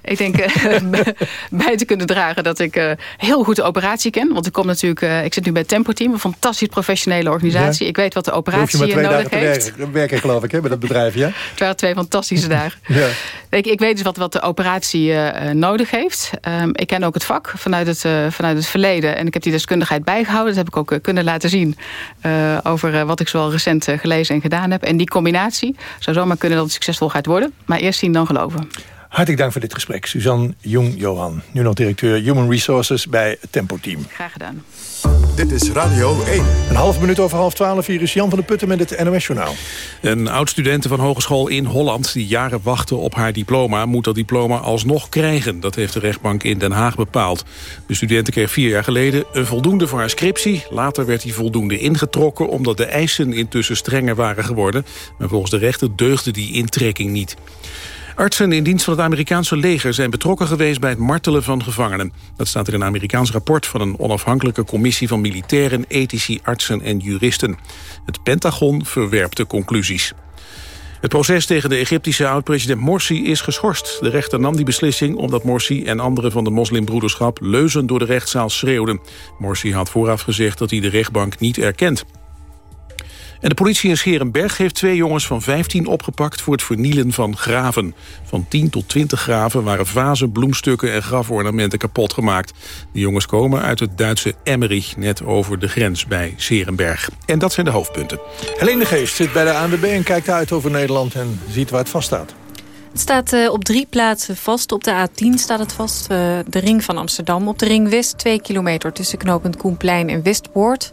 Ik denk uh, bij te kunnen dragen dat ik uh, heel goed de operatie ken. Want ik kom natuurlijk, uh, ik zit nu bij Tempo Team, een fantastisch professionele organisatie. Ja. Ik weet wat de operatie nodig heeft. Je maar twee dagen werken, geloof ik, hè, bij dat bedrijf, ja? Het waren twee fantastische dagen. ja. ik, ik weet dus wat, wat de operatie nodig heeft. Um, ik ken ook het vak vanuit het, vanuit het verleden. En ik heb die deskundigheid bijgehouden. Dat heb ik ook kunnen laten zien over wat ik zoal recent gelezen en gedaan heb. En die combinatie zou zomaar kunnen dat het succesvol gaat worden. Maar eerst zien dan geloven. Hartelijk dank voor dit gesprek. Suzanne Jong-Johan, nu nog directeur Human Resources bij Tempo Team. Graag gedaan. Dit is Radio 1. Een half minuut over half twaalf. Hier is Jan van der Putten met het NOS-journaal. Een oud-studente van hogeschool in Holland... die jaren wachtte op haar diploma... moet dat diploma alsnog krijgen. Dat heeft de rechtbank in Den Haag bepaald. De studente kreeg vier jaar geleden een voldoende voor haar scriptie. Later werd die voldoende ingetrokken... omdat de eisen intussen strenger waren geworden. Maar volgens de rechter deugde die intrekking niet. Artsen in dienst van het Amerikaanse leger zijn betrokken geweest bij het martelen van gevangenen. Dat staat in een Amerikaans rapport van een onafhankelijke commissie van militairen, ethici, artsen en juristen. Het Pentagon verwerpt de conclusies. Het proces tegen de Egyptische oud-president Morsi is geschorst. De rechter nam die beslissing omdat Morsi en anderen van de moslimbroederschap leuzen door de rechtszaal schreeuwden. Morsi had vooraf gezegd dat hij de rechtbank niet erkent. En de politie in Scherenberg heeft twee jongens van 15 opgepakt... voor het vernielen van graven. Van 10 tot 20 graven waren vazen, bloemstukken en grafornamenten kapot gemaakt. De jongens komen uit het Duitse Emmerich, net over de grens bij Scherenberg. En dat zijn de hoofdpunten. Helene de Geest zit bij de ANWB en kijkt uit over Nederland... en ziet waar het vast staat. Het staat uh, op drie plaatsen vast. Op de A10 staat het vast. Uh, de ring van Amsterdam. Op de ring West 2 kilometer tussen knooppunt Koenplein en Westpoort.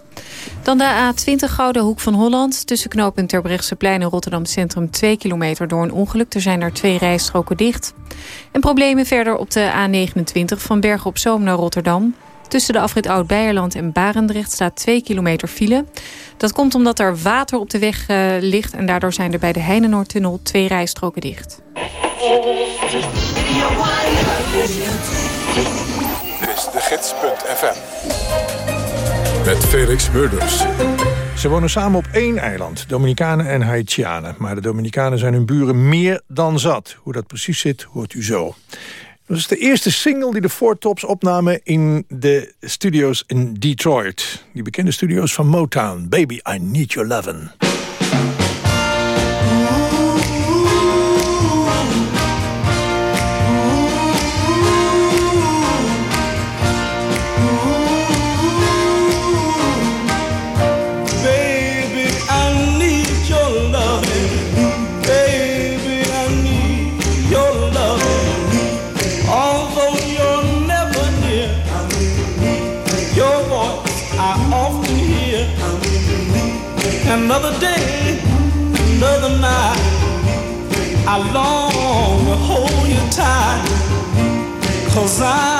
Dan de A20 Gouden Hoek van Holland. Tussen knooppunt Terbrechtseplein en Rotterdam Centrum 2 kilometer door een ongeluk. Er zijn er twee rijstroken dicht. En problemen verder op de A29 van Bergen op Zoom naar Rotterdam. Tussen de afrit Oud-Beierland en Barendrecht staat 2 kilometer file. Dat komt omdat er water op de weg uh, ligt... en daardoor zijn er bij de Heinenoordtunnel twee rijstroken dicht. Dit is de gids.fm. Met Felix Murders. Ze wonen samen op één eiland, Dominicanen en Haitianen. Maar de Dominicanen zijn hun buren meer dan zat. Hoe dat precies zit, hoort u zo. Dat is de eerste single die de Four Tops opnamen in de studio's in Detroit. Die bekende studio's van Motown. Baby, I Need Your Lovin'. I long to hold you tight. Cause I'm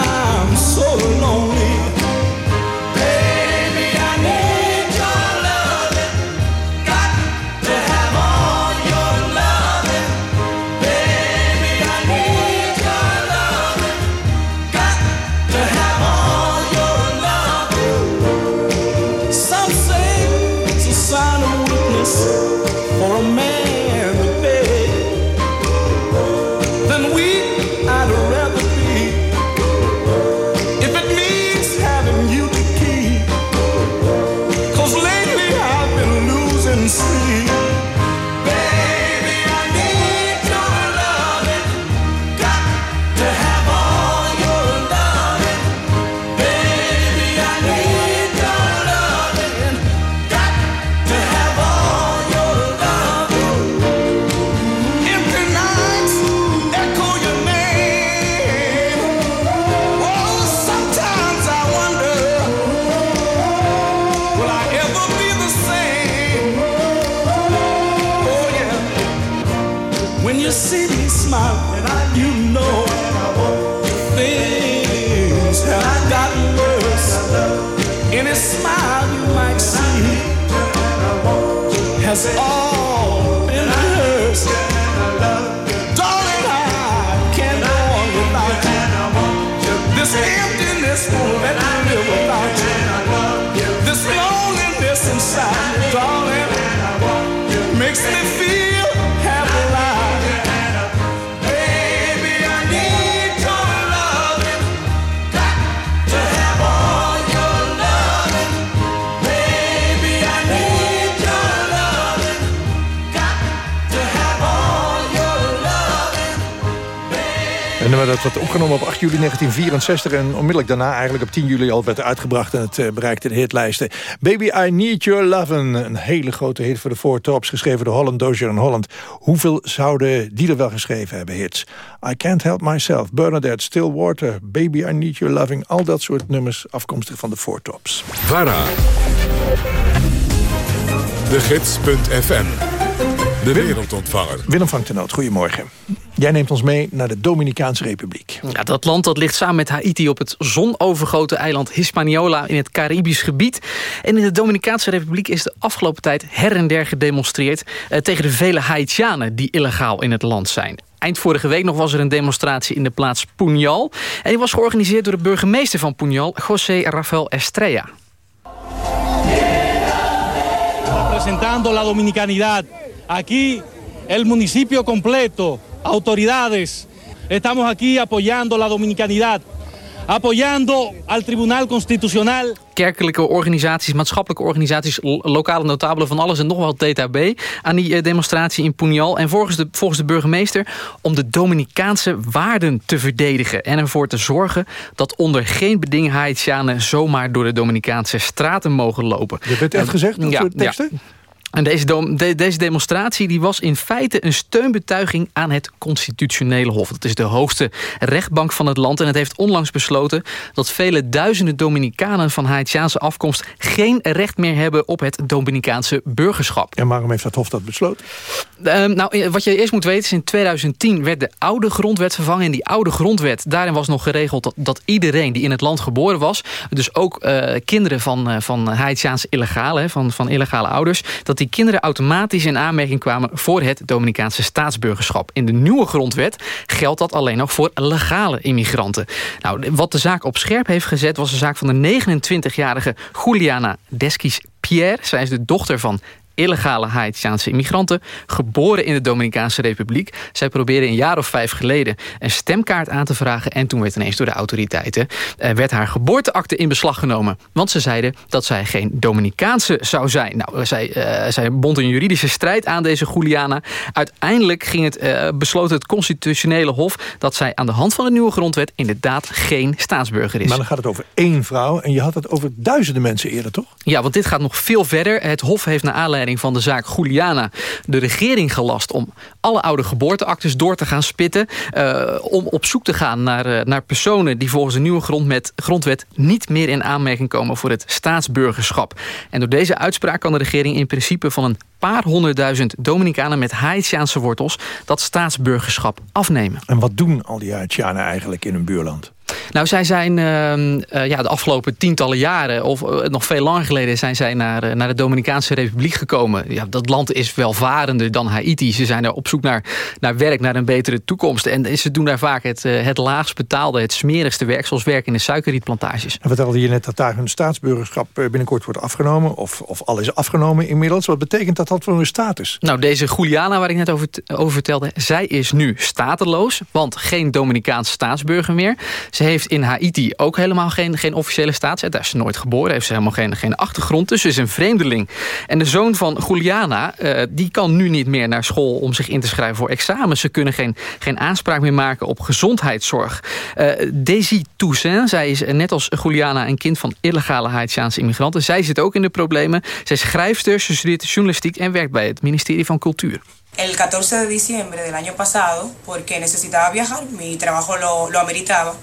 1964... en onmiddellijk daarna eigenlijk op 10 juli al werd uitgebracht... en het uh, bereikte de hitlijsten. Baby, I Need Your Lovin'. Een hele grote hit voor de Four Tops, geschreven door Holland, Dozier en Holland. Hoeveel zouden die er wel geschreven hebben, hits? I Can't Help Myself, Bernadette, Stillwater... Baby, I Need Your Loving, al dat soort nummers afkomstig van de Four Tops. VARA. De Gids.fm. De wereldontvanger. Willem van Tenoot, goedemorgen. Jij neemt ons mee naar de Dominicaanse Republiek. Ja, dat land dat ligt samen met Haiti op het zonovergoten eiland Hispaniola in het Caribisch gebied. En in de Dominicaanse Republiek is de afgelopen tijd her en der gedemonstreerd... Eh, tegen de vele Haitianen die illegaal in het land zijn. Eind vorige week nog was er een demonstratie in de plaats Punjal. En die was georganiseerd door de burgemeester van Punjal, José Rafael Estrella. Representando la dominicanidad. Aquí el municipio completo, autoridades, estamos aquí apoyando la dominicanidad. Apoyando al Tribunal Constitucional. Kerkelijke organisaties, maatschappelijke organisaties, lokale notabelen van alles en nog wat DTB aan die eh, demonstratie in Punjal. En volgens de, volgens de burgemeester om de Dominicaanse waarden te verdedigen. En ervoor te zorgen dat onder geen beding Haitianen zomaar door de Dominicaanse straten mogen lopen. Je hebt echt gezegd, dat ja, soort teksten? Ja. En deze, de, deze demonstratie die was in feite een steunbetuiging aan het constitutionele hof. Dat is de hoogste rechtbank van het land. En het heeft onlangs besloten dat vele duizenden Dominicanen van Haitiaanse afkomst geen recht meer hebben op het Dominicaanse burgerschap. En waarom heeft dat hof dat besloten? Uh, nou, wat je eerst moet weten is in 2010 werd de oude grondwet vervangen. En die oude grondwet, daarin was nog geregeld dat, dat iedereen die in het land geboren was, dus ook uh, kinderen van, uh, van Haitiaanse illegale, van, van illegale ouders, dat die die kinderen automatisch in aanmerking kwamen voor het Dominicaanse staatsburgerschap. In de nieuwe grondwet geldt dat alleen nog voor legale immigranten. Nou, wat de zaak op scherp heeft gezet was de zaak van de 29-jarige Juliana Deskis Pierre. Zij is de dochter van illegale Haitiaanse immigranten... geboren in de Dominicaanse Republiek. Zij probeerde een jaar of vijf geleden een stemkaart aan te vragen... en toen werd ineens door de autoriteiten... Eh, werd haar geboorteakte in beslag genomen. Want ze zeiden dat zij geen Dominicaanse zou zijn. Nou, zij, uh, zij bond een juridische strijd aan deze Juliana. Uiteindelijk ging het, uh, besloot het constitutionele hof... dat zij aan de hand van de nieuwe grondwet... inderdaad geen staatsburger is. Maar dan gaat het over één vrouw... en je had het over duizenden mensen eerder, toch? Ja, want dit gaat nog veel verder. Het hof heeft naar aanleiding van de zaak Juliana de regering gelast om alle oude geboorteactes door te gaan spitten. Uh, om op zoek te gaan naar, uh, naar personen die volgens de nieuwe grondwet, grondwet niet meer in aanmerking komen voor het staatsburgerschap. En door deze uitspraak kan de regering in principe van een paar honderdduizend Dominicanen met Haitiaanse wortels dat staatsburgerschap afnemen. En wat doen al die Haitianen eigenlijk in hun buurland? Nou, zij zijn uh, uh, ja, de afgelopen tientallen jaren... of uh, nog veel langer geleden zijn zij naar, naar de Dominicaanse Republiek gekomen. Ja, dat land is welvarender dan Haiti. Ze zijn er op zoek naar, naar werk, naar een betere toekomst. En ze doen daar vaak het, het laagst betaalde, het smerigste werk... zoals werk in de suikerrietplantages. En vertelde je net dat daar hun staatsburgerschap binnenkort wordt afgenomen... of, of al is afgenomen inmiddels. Wat betekent dat dat voor hun status? Nou, deze Juliana waar ik net over, over vertelde... zij is nu stateloos, want geen Dominicaanse staatsburger meer... Ze heeft in Haiti ook helemaal geen, geen officiële staats. Daar is ze nooit geboren, heeft ze helemaal geen, geen achtergrond. Dus ze is een vreemdeling. En de zoon van Juliana, uh, die kan nu niet meer naar school... om zich in te schrijven voor examens. Ze kunnen geen, geen aanspraak meer maken op gezondheidszorg. Uh, Daisy Toussaint, zij is net als Juliana... een kind van illegale Haitiaanse immigranten. Zij zit ook in de problemen. Zij schrijfster, ze studeert journalistiek... en werkt bij het ministerie van Cultuur. el 14 de diciembre del año pasado porque necesitaba viajar, mi trabajo lo, lo ameritaba.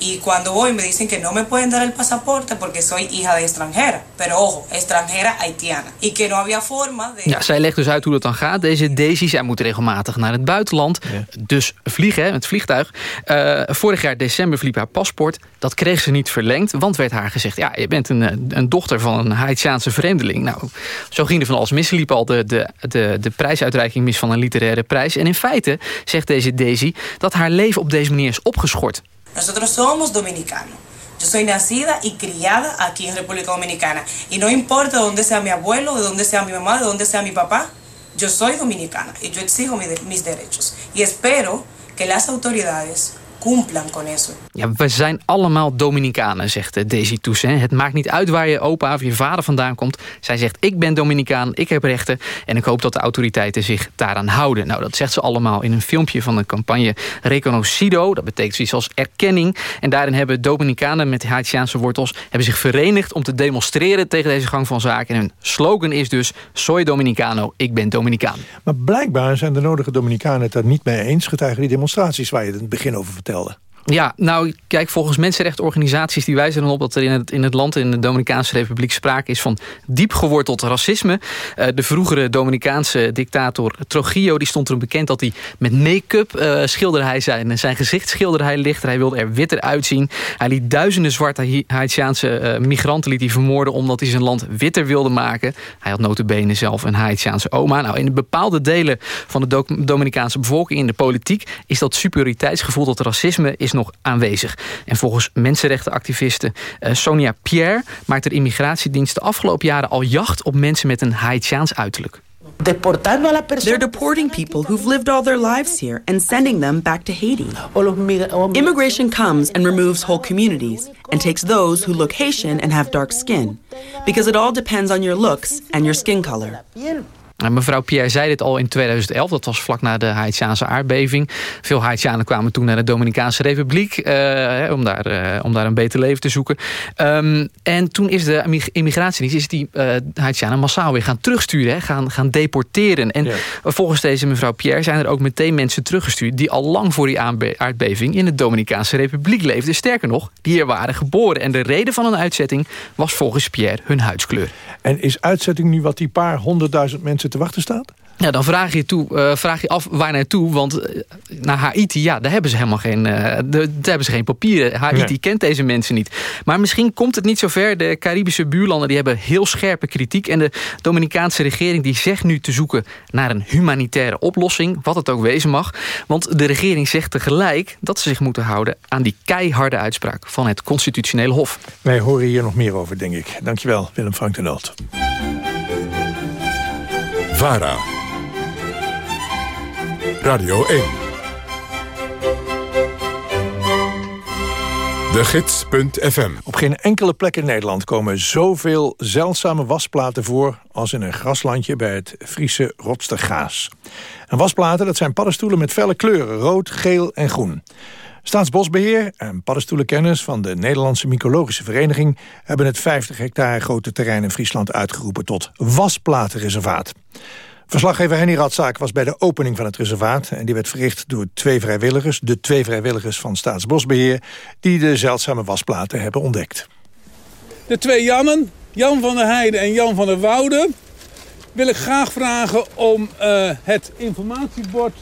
Y cuando voy me dicen que no me pueden dar el pasaporte porque soy hija de extranjera. Pero ojo, extranjera haitiana. Y que no había forma de... Ja, zij legt dus uit hoe dat dan gaat. Deze Daisy, zij moet regelmatig naar het buitenland. Ja. Dus vliegen, hè, het vliegtuig. Uh, vorig jaar december verliep haar paspoort. Dat kreeg ze niet verlengd, want werd haar gezegd... ja, je bent een, een dochter van een Haitiaanse vreemdeling. Nou, zo ging er van alles mis. liep al de, de, de, de prijsuitreiking mis van een literaire prijs. En in feite zegt deze Daisy dat haar leven op deze manier is opgeschort. Nosotros somos dominicanos. Yo soy nacida y criada aquí en República Dominicana. Y no importa de dónde sea mi abuelo, de dónde sea mi mamá, de dónde sea mi papá, yo soy dominicana y yo exijo mis derechos. Y espero que las autoridades cumplan con eso. Ja, we zijn allemaal Dominicanen, zegt eh, Daisy Toussaint. Het maakt niet uit waar je opa of je vader vandaan komt. Zij zegt, ik ben Dominicaan, ik heb rechten... en ik hoop dat de autoriteiten zich daaraan houden. Nou, dat zegt ze allemaal in een filmpje van de campagne Reconocido. Dat betekent zoiets als erkenning. En daarin hebben Dominicanen met Haitiaanse wortels... hebben zich verenigd om te demonstreren tegen deze gang van zaken. En hun slogan is dus, soy Dominicano, ik ben Dominicaan. Maar blijkbaar zijn de nodige Dominicanen het daar niet mee eens... getuigen die demonstraties waar je het in het begin over vertelde. vertelde. Ja, nou kijk, volgens mensenrechtenorganisaties die wijzen dan op dat er in het, in het land, in de Dominicaanse Republiek, sprake is van diep geworteld racisme. Uh, de vroegere Dominicaanse dictator Trujillo, die stond erom bekend dat hij met make-up uh, schilderde hij zijn, zijn gezicht schilderde hij lichter. Hij wilde er witter uitzien. Hij liet duizenden zwarte Haitiaanse uh, migranten liet hij vermoorden omdat hij zijn land witter wilde maken. Hij had notabene zelf een Haitiaanse oma. Nou, in bepaalde delen van de Dominicaanse bevolking, in de politiek, is dat superioriteitsgevoel, dat racisme is nog aanwezig. En volgens mensenrechtenactiviste uh, Sonia Pierre... maakt de immigratiedienst de afgelopen jaren al jacht op mensen met een Haitiaans uiterlijk. They're deporting people who've lived all their lives here and sending them back to Haiti. Immigration comes and removes whole communities and takes those who look Haitian and have dark skin. Because it all depends on your looks and your skin color. Mevrouw Pierre zei dit al in 2011, dat was vlak na de Haitiaanse aardbeving. Veel Haitianen kwamen toen naar de Dominicaanse Republiek... Uh, om, daar, uh, om daar een beter leven te zoeken. Um, en toen is de immigratiedienst is die uh, Haitianen massaal weer gaan terugsturen. Hè, gaan, gaan deporteren. En ja. volgens deze mevrouw Pierre zijn er ook meteen mensen teruggestuurd... die al lang voor die aardbeving in de Dominicaanse Republiek leefden. Sterker nog, die hier waren geboren. En de reden van een uitzetting was volgens Pierre hun huidskleur. En is uitzetting nu wat die paar honderdduizend mensen te wachten staat? Ja, dan vraag je, toe, uh, vraag je af waar naartoe. Want uh, naar Haiti, ja, daar hebben ze helemaal geen, uh, de, daar hebben ze geen papieren. Haiti nee. kent deze mensen niet. Maar misschien komt het niet zover. De Caribische buurlanden die hebben heel scherpe kritiek. En de Dominicaanse regering die zegt nu te zoeken naar een humanitaire oplossing. Wat het ook wezen mag. Want de regering zegt tegelijk dat ze zich moeten houden... aan die keiharde uitspraak van het Constitutionele Hof. Wij horen hier nog meer over, denk ik. Dankjewel, Willem Frank de Noot. VARA. Radio 1. De Gids.fm. Op geen enkele plek in Nederland komen zoveel zeldzame wasplaten voor... als in een graslandje bij het Friese Rotstergaas. En wasplaten dat zijn paddenstoelen met felle kleuren, rood, geel en groen. Staatsbosbeheer en paddenstoelenkennis van de Nederlandse Mycologische Vereniging... hebben het 50 hectare grote terrein in Friesland uitgeroepen tot wasplatenreservaat. Verslaggever Henny Radzaak was bij de opening van het reservaat... en die werd verricht door twee vrijwilligers, de twee vrijwilligers van Staatsbosbeheer... die de zeldzame wasplaten hebben ontdekt. De twee Jannen, Jan van der Heijden en Jan van der Woude... wil ik graag vragen om uh, het informatiebord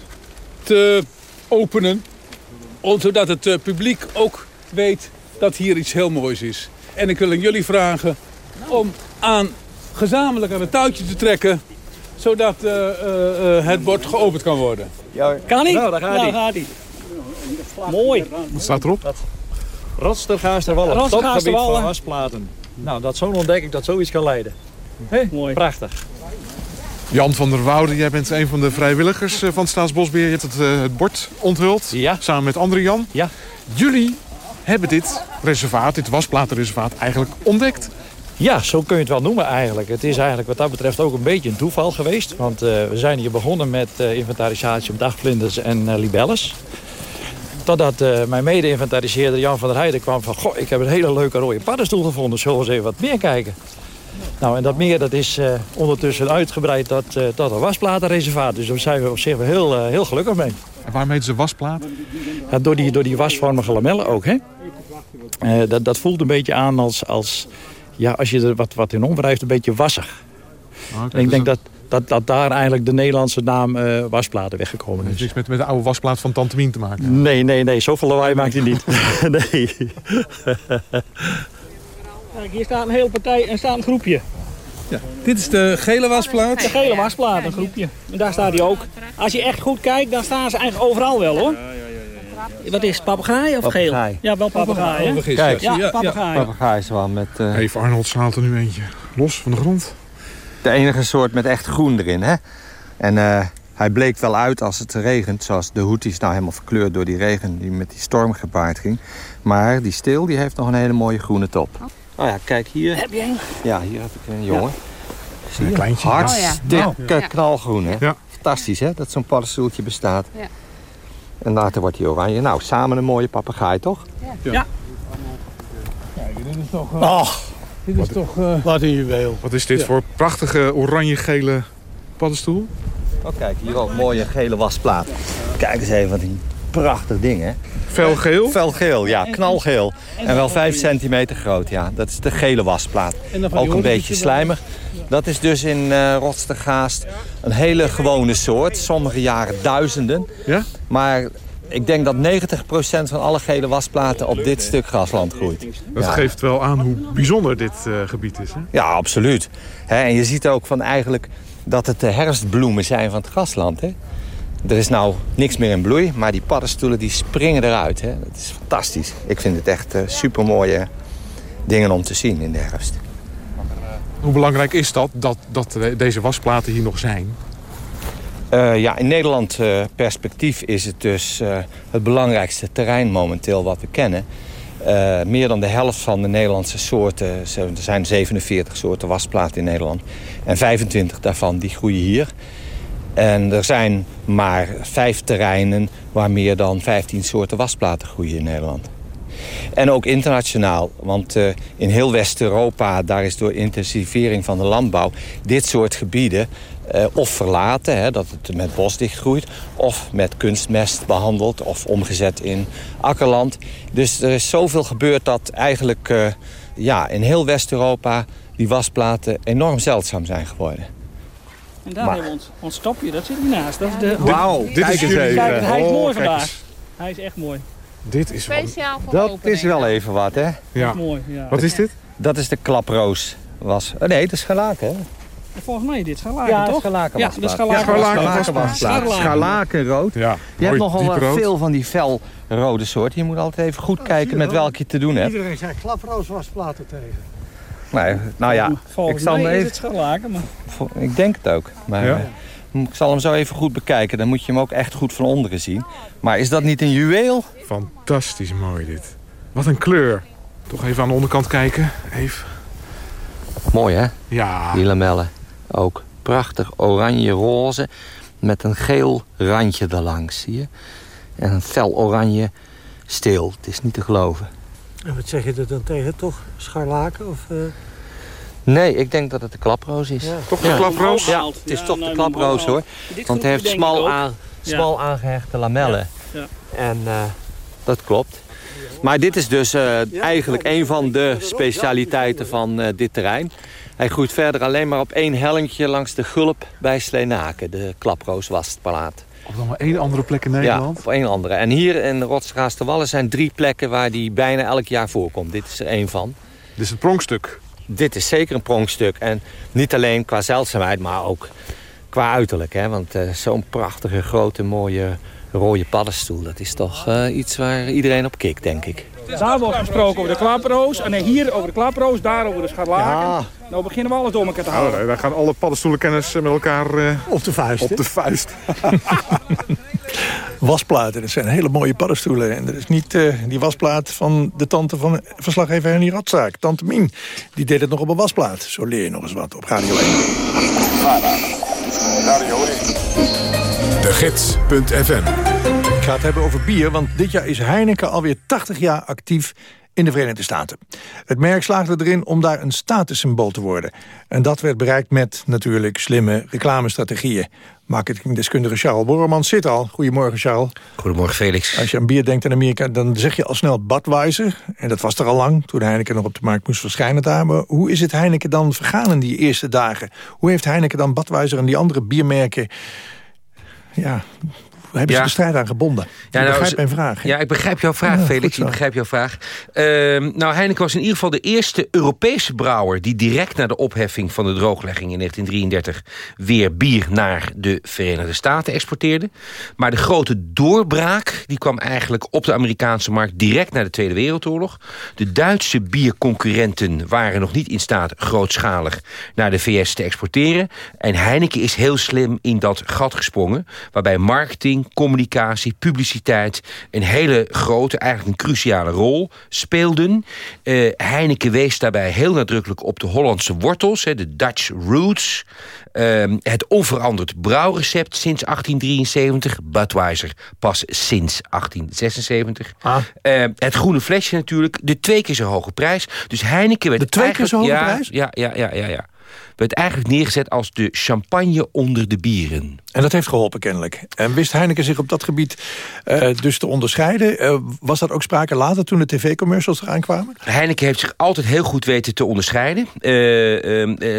te openen zodat het uh, publiek ook weet dat hier iets heel moois is. En ik wil aan jullie vragen om aan, gezamenlijk aan het touwtje te trekken... zodat uh, uh, het bord geopend kan worden. Ja, kan niet? Nou, daar gaat hij. gaat hij. Mooi. Wat staat erop? Rotstergaasterwallen, topgebied van wasplaten. Nou, dat zo'n ontdekking dat zoiets kan leiden. Hey, Mooi. Prachtig. Jan van der Woude, jij bent een van de vrijwilligers van het Staatsbosbeheer. Je hebt het, uh, het bord onthuld, ja. samen met andere Jan. Ja. Jullie hebben dit reservaat, dit wasplatenreservaat, eigenlijk ontdekt. Ja, zo kun je het wel noemen eigenlijk. Het is eigenlijk wat dat betreft ook een beetje een toeval geweest. Want uh, we zijn hier begonnen met uh, inventarisatie op dagvlinders en libelles. Totdat mijn mede-inventariseerder Jan van der Heijden kwam van... Goh, ik heb een hele leuke rode paddenstoel gevonden. Zullen we eens even wat meer kijken? Nou, en dat meer dat is uh, ondertussen uitgebreid tot, uh, tot een wasplatenreservaat. Dus daar zijn we op zich wel heel, uh, heel gelukkig mee. En waarom heet ze wasplaat? Ja, door, die, door die wasvormige lamellen ook, hè? dat, dat voelt een beetje aan als, als ja, als je er wat, wat in omwrijft, een beetje wassig. Ah, en ik denk dat, dat, dat daar eigenlijk de Nederlandse naam wasplaten weggekomen is. Het heeft niks met, met de oude wasplaat van Tante Mien te maken? Nee, nee, nee. Zoveel lawaai maakt hij niet. nee. Kijk, hier staat een hele partij en staat een groepje. Ja, dit is de gele wasplaat. De gele wasplaat, een groepje. En daar staat hij ook. Als je echt goed kijkt, dan staan ze eigenlijk overal wel hoor. Wat is het, papegaai of papegaai. geel? Ja, wel papegaai. Kijk, ja, papegaai. Papegaai is wel met... Uh... Even Arnold haalt er nu eentje los van de grond. De enige soort met echt groen erin, hè? En uh, Hij bleek wel uit als het regent, zoals de hoed is nou helemaal verkleurd door die regen die met die storm gepaard ging. Maar die steel die heeft nog een hele mooie groene top. Oh ja, kijk hier. Heb je een? Ja, hier heb ik een jongen. Zie je? Een kleintje. Hartstikke Oh, ja. Ja. knalgroen, hè? Ja. Fantastisch, hè? Dat zo'n paddenstoeltje bestaat. Ja. En later wordt hij oranje. Nou, samen een mooie papegaai, toch? Ja. Kijk, dit is toch... Oh, dit is toch... eh, wat een juweel. Wat is dit voor prachtige oranje-gele paddenstoel? Oh, kijk, hier ook mooie gele wasplaat. Kijk eens even, wat een prachtig ding, hè? Felgeel? Felgeel, ja, knalgeel. En wel 5 centimeter groot, ja. Dat is de gele wasplaat. Ook een beetje slijmig. Dat is dus in eh Rotstergaast een hele gewone soort. Sommige jaren duizenden. Ja? Maar ik denk dat 90% van alle gele wasplaten op dit stuk grasland groeit. Dat Ja. geeft wel aan hoe bijzonder dit eh, gebied is. Hè? Ja, absoluut. Hè, en je ziet ook van eigenlijk dat het de herfstbloemen zijn van het grasland. Hè? Er is nou niks meer in bloei, maar die paddenstoelen die springen eruit. Hè? Dat is fantastisch. Ik vind het echt super supermooie dingen om te zien in de herfst. Hoe belangrijk is dat, dat, dat deze wasplaten hier nog zijn? Eh, ja, in Nederland eh, perspectief is het dus eh, het belangrijkste terrein momenteel wat we kennen. Eh, meer dan de helft van de Nederlandse soorten, er zijn 47 soorten wasplaten in Nederland. En 25 daarvan die groeien hier. En er zijn maar vijf terreinen waar meer dan 15 soorten wasplaten groeien in Nederland. En ook internationaal, want eh, in heel West-Europa... daar is door intensivering van de landbouw dit soort gebieden... eh, of verlaten, hè, dat het met bos dichtgroeit... of met kunstmest behandeld of omgezet in akkerland. Dus er is zoveel gebeurd dat eigenlijk eh, ja, in heel West-Europa... die wasplaten enorm zeldzaam zijn geworden. En daar Maar- hebben we ons, ons stopje, dat zit hiernaast. Dat is de... Wauw, dit kijk is eens jullie- even. Kijk, hij is Oh, mooi kijk vandaag. eens. Hij is echt mooi. Dit is. Speciaal voor Dat is wel even wat, hè? Ja. mooi, ja. Wat is dit? Dat is de klaproos. Was. Oh, nee, dat is scharlaken, hè? Volgens mij is dit scharlaken, Ja, toch? scharlaken Ja, de scharlaken. Scharlakenwasplaat. Scharlakenrood. Ja, Je hebt nogal rood. veel van die felrode soorten. Je moet altijd even goed kijken met welke je te doen hebt. Iedereen zei klaprooswasplaten tegen. Nee, nou ja, ik zal hem is even... het scharlaken, maar... Ik denk het ook. Maar Ja. eh, ik zal hem zo even goed bekijken. Dan moet je hem ook echt goed van onderen zien. Maar is dat niet een juweel? Fantastisch mooi dit. Wat een kleur. Toch even aan de onderkant kijken. Even. Mooi, hè? Ja. Die lamellen. Ook prachtig oranje-roze met een geel randje erlangs, zie je? En een fel oranje steel. Het is niet te geloven. En wat zeg je er dan tegen, toch? Scharlaken? Of, eh, Nee, ik denk dat het de klaproos is. Ja. Toch de klaproos? Ja, het is toch de klaproos hoor. Want hij heeft smal, aan, smal aangehechte lamellen. Ja. En eh, dat klopt. Maar dit is dus eh, eigenlijk een van de specialiteiten van eh, dit terrein. Hij groeit verder alleen maar op één hellingje langs de Gulp bij Sleenaken. De klaprooswastpalaat. Op nog maar één andere plek in Nederland. Ja, op één andere. En hier in Rotsgaasterwallen zijn drie plekken waar die bijna elk jaar voorkomt. Dit is er één van. Dit is het pronkstuk. Dit is zeker een pronkstuk. En niet alleen qua zeldzaamheid, maar ook qua uiterlijk. Hè? Want eh, zo'n prachtige, grote, mooie rode paddenstoel... dat is toch eh, iets waar iedereen op kikt, denk ik. Daar wordt gesproken over de klaproos. En hier over de klaproos, daar over de scharlaken. Ja. Nou beginnen we alles door elkaar te Nou, houden. daar- daar gaan alle paddenstoelenkenners met elkaar eh, op de vuist. op de vuist. Wasplaten, dat zijn hele mooie paddenstoelen. En dat is niet eh, die wasplaat van de tante van verslaggever Henny Radzaak. Tante Mien, die deed het nog op een wasplaat. Zo leer je nog eens wat op Radio 1. De Gids.fm ga het hebben over bier, want dit jaar is Heineken alweer 80 jaar actief in de Verenigde Staten. Het merk slaagde erin om daar een statussymbool te worden. En dat werd bereikt met natuurlijk slimme reclamestrategieën. Marketingdeskundige Charles Borreman zit al. Goedemorgen, Charles. Goedemorgen, Felix. Als je aan bier denkt in Amerika, dan zeg je al snel Budweiser. En dat was er al lang, toen Heineken nog op de markt moest verschijnen daar. Maar hoe is het Heineken dan vergaan in die eerste dagen? Hoe heeft Heineken dan Budweiser en die andere biermerken... Ja, hebben ze de strijd aan gebonden. Ja, nou, begrijp mijn vraag. Ja, ik begrijp jouw vraag, Felix. Ik begrijp jouw vraag. Ehm, nou, Heineken was in ieder geval de eerste Europese brouwer... die direct na de opheffing van de drooglegging in 1933... weer bier naar de Verenigde Staten exporteerde. Maar de grote doorbraak die kwam eigenlijk op de Amerikaanse markt... direct na de Tweede Wereldoorlog. De Duitse bierconcurrenten waren nog niet in staat... grootschalig naar de VS te exporteren. En Heineken is heel slim in dat gat gesprongen... waarbij marketing, communicatie, publiciteit... een hele grote, eigenlijk een cruciale rol speelden. Uh, Heineken wees daarbij heel nadrukkelijk op de Hollandse wortels... de Dutch roots... Uh, het onveranderd brouwrecept sinds 1873. Budweiser pas sinds 1876. Ah. Uh, het groene flesje natuurlijk. De twee keer zo hoge prijs. Dus Heineken werd De twee keer zo hoge ja, prijs? Ja, ja, ja, ja, ja werd eigenlijk neergezet als de champagne onder de bieren. En dat heeft geholpen kennelijk. En wist Heineken zich op dat gebied uh, dus te onderscheiden? Uh, was dat ook sprake later toen de tv-commercials eraan kwamen? Heineken heeft zich altijd heel goed weten te onderscheiden. Uh,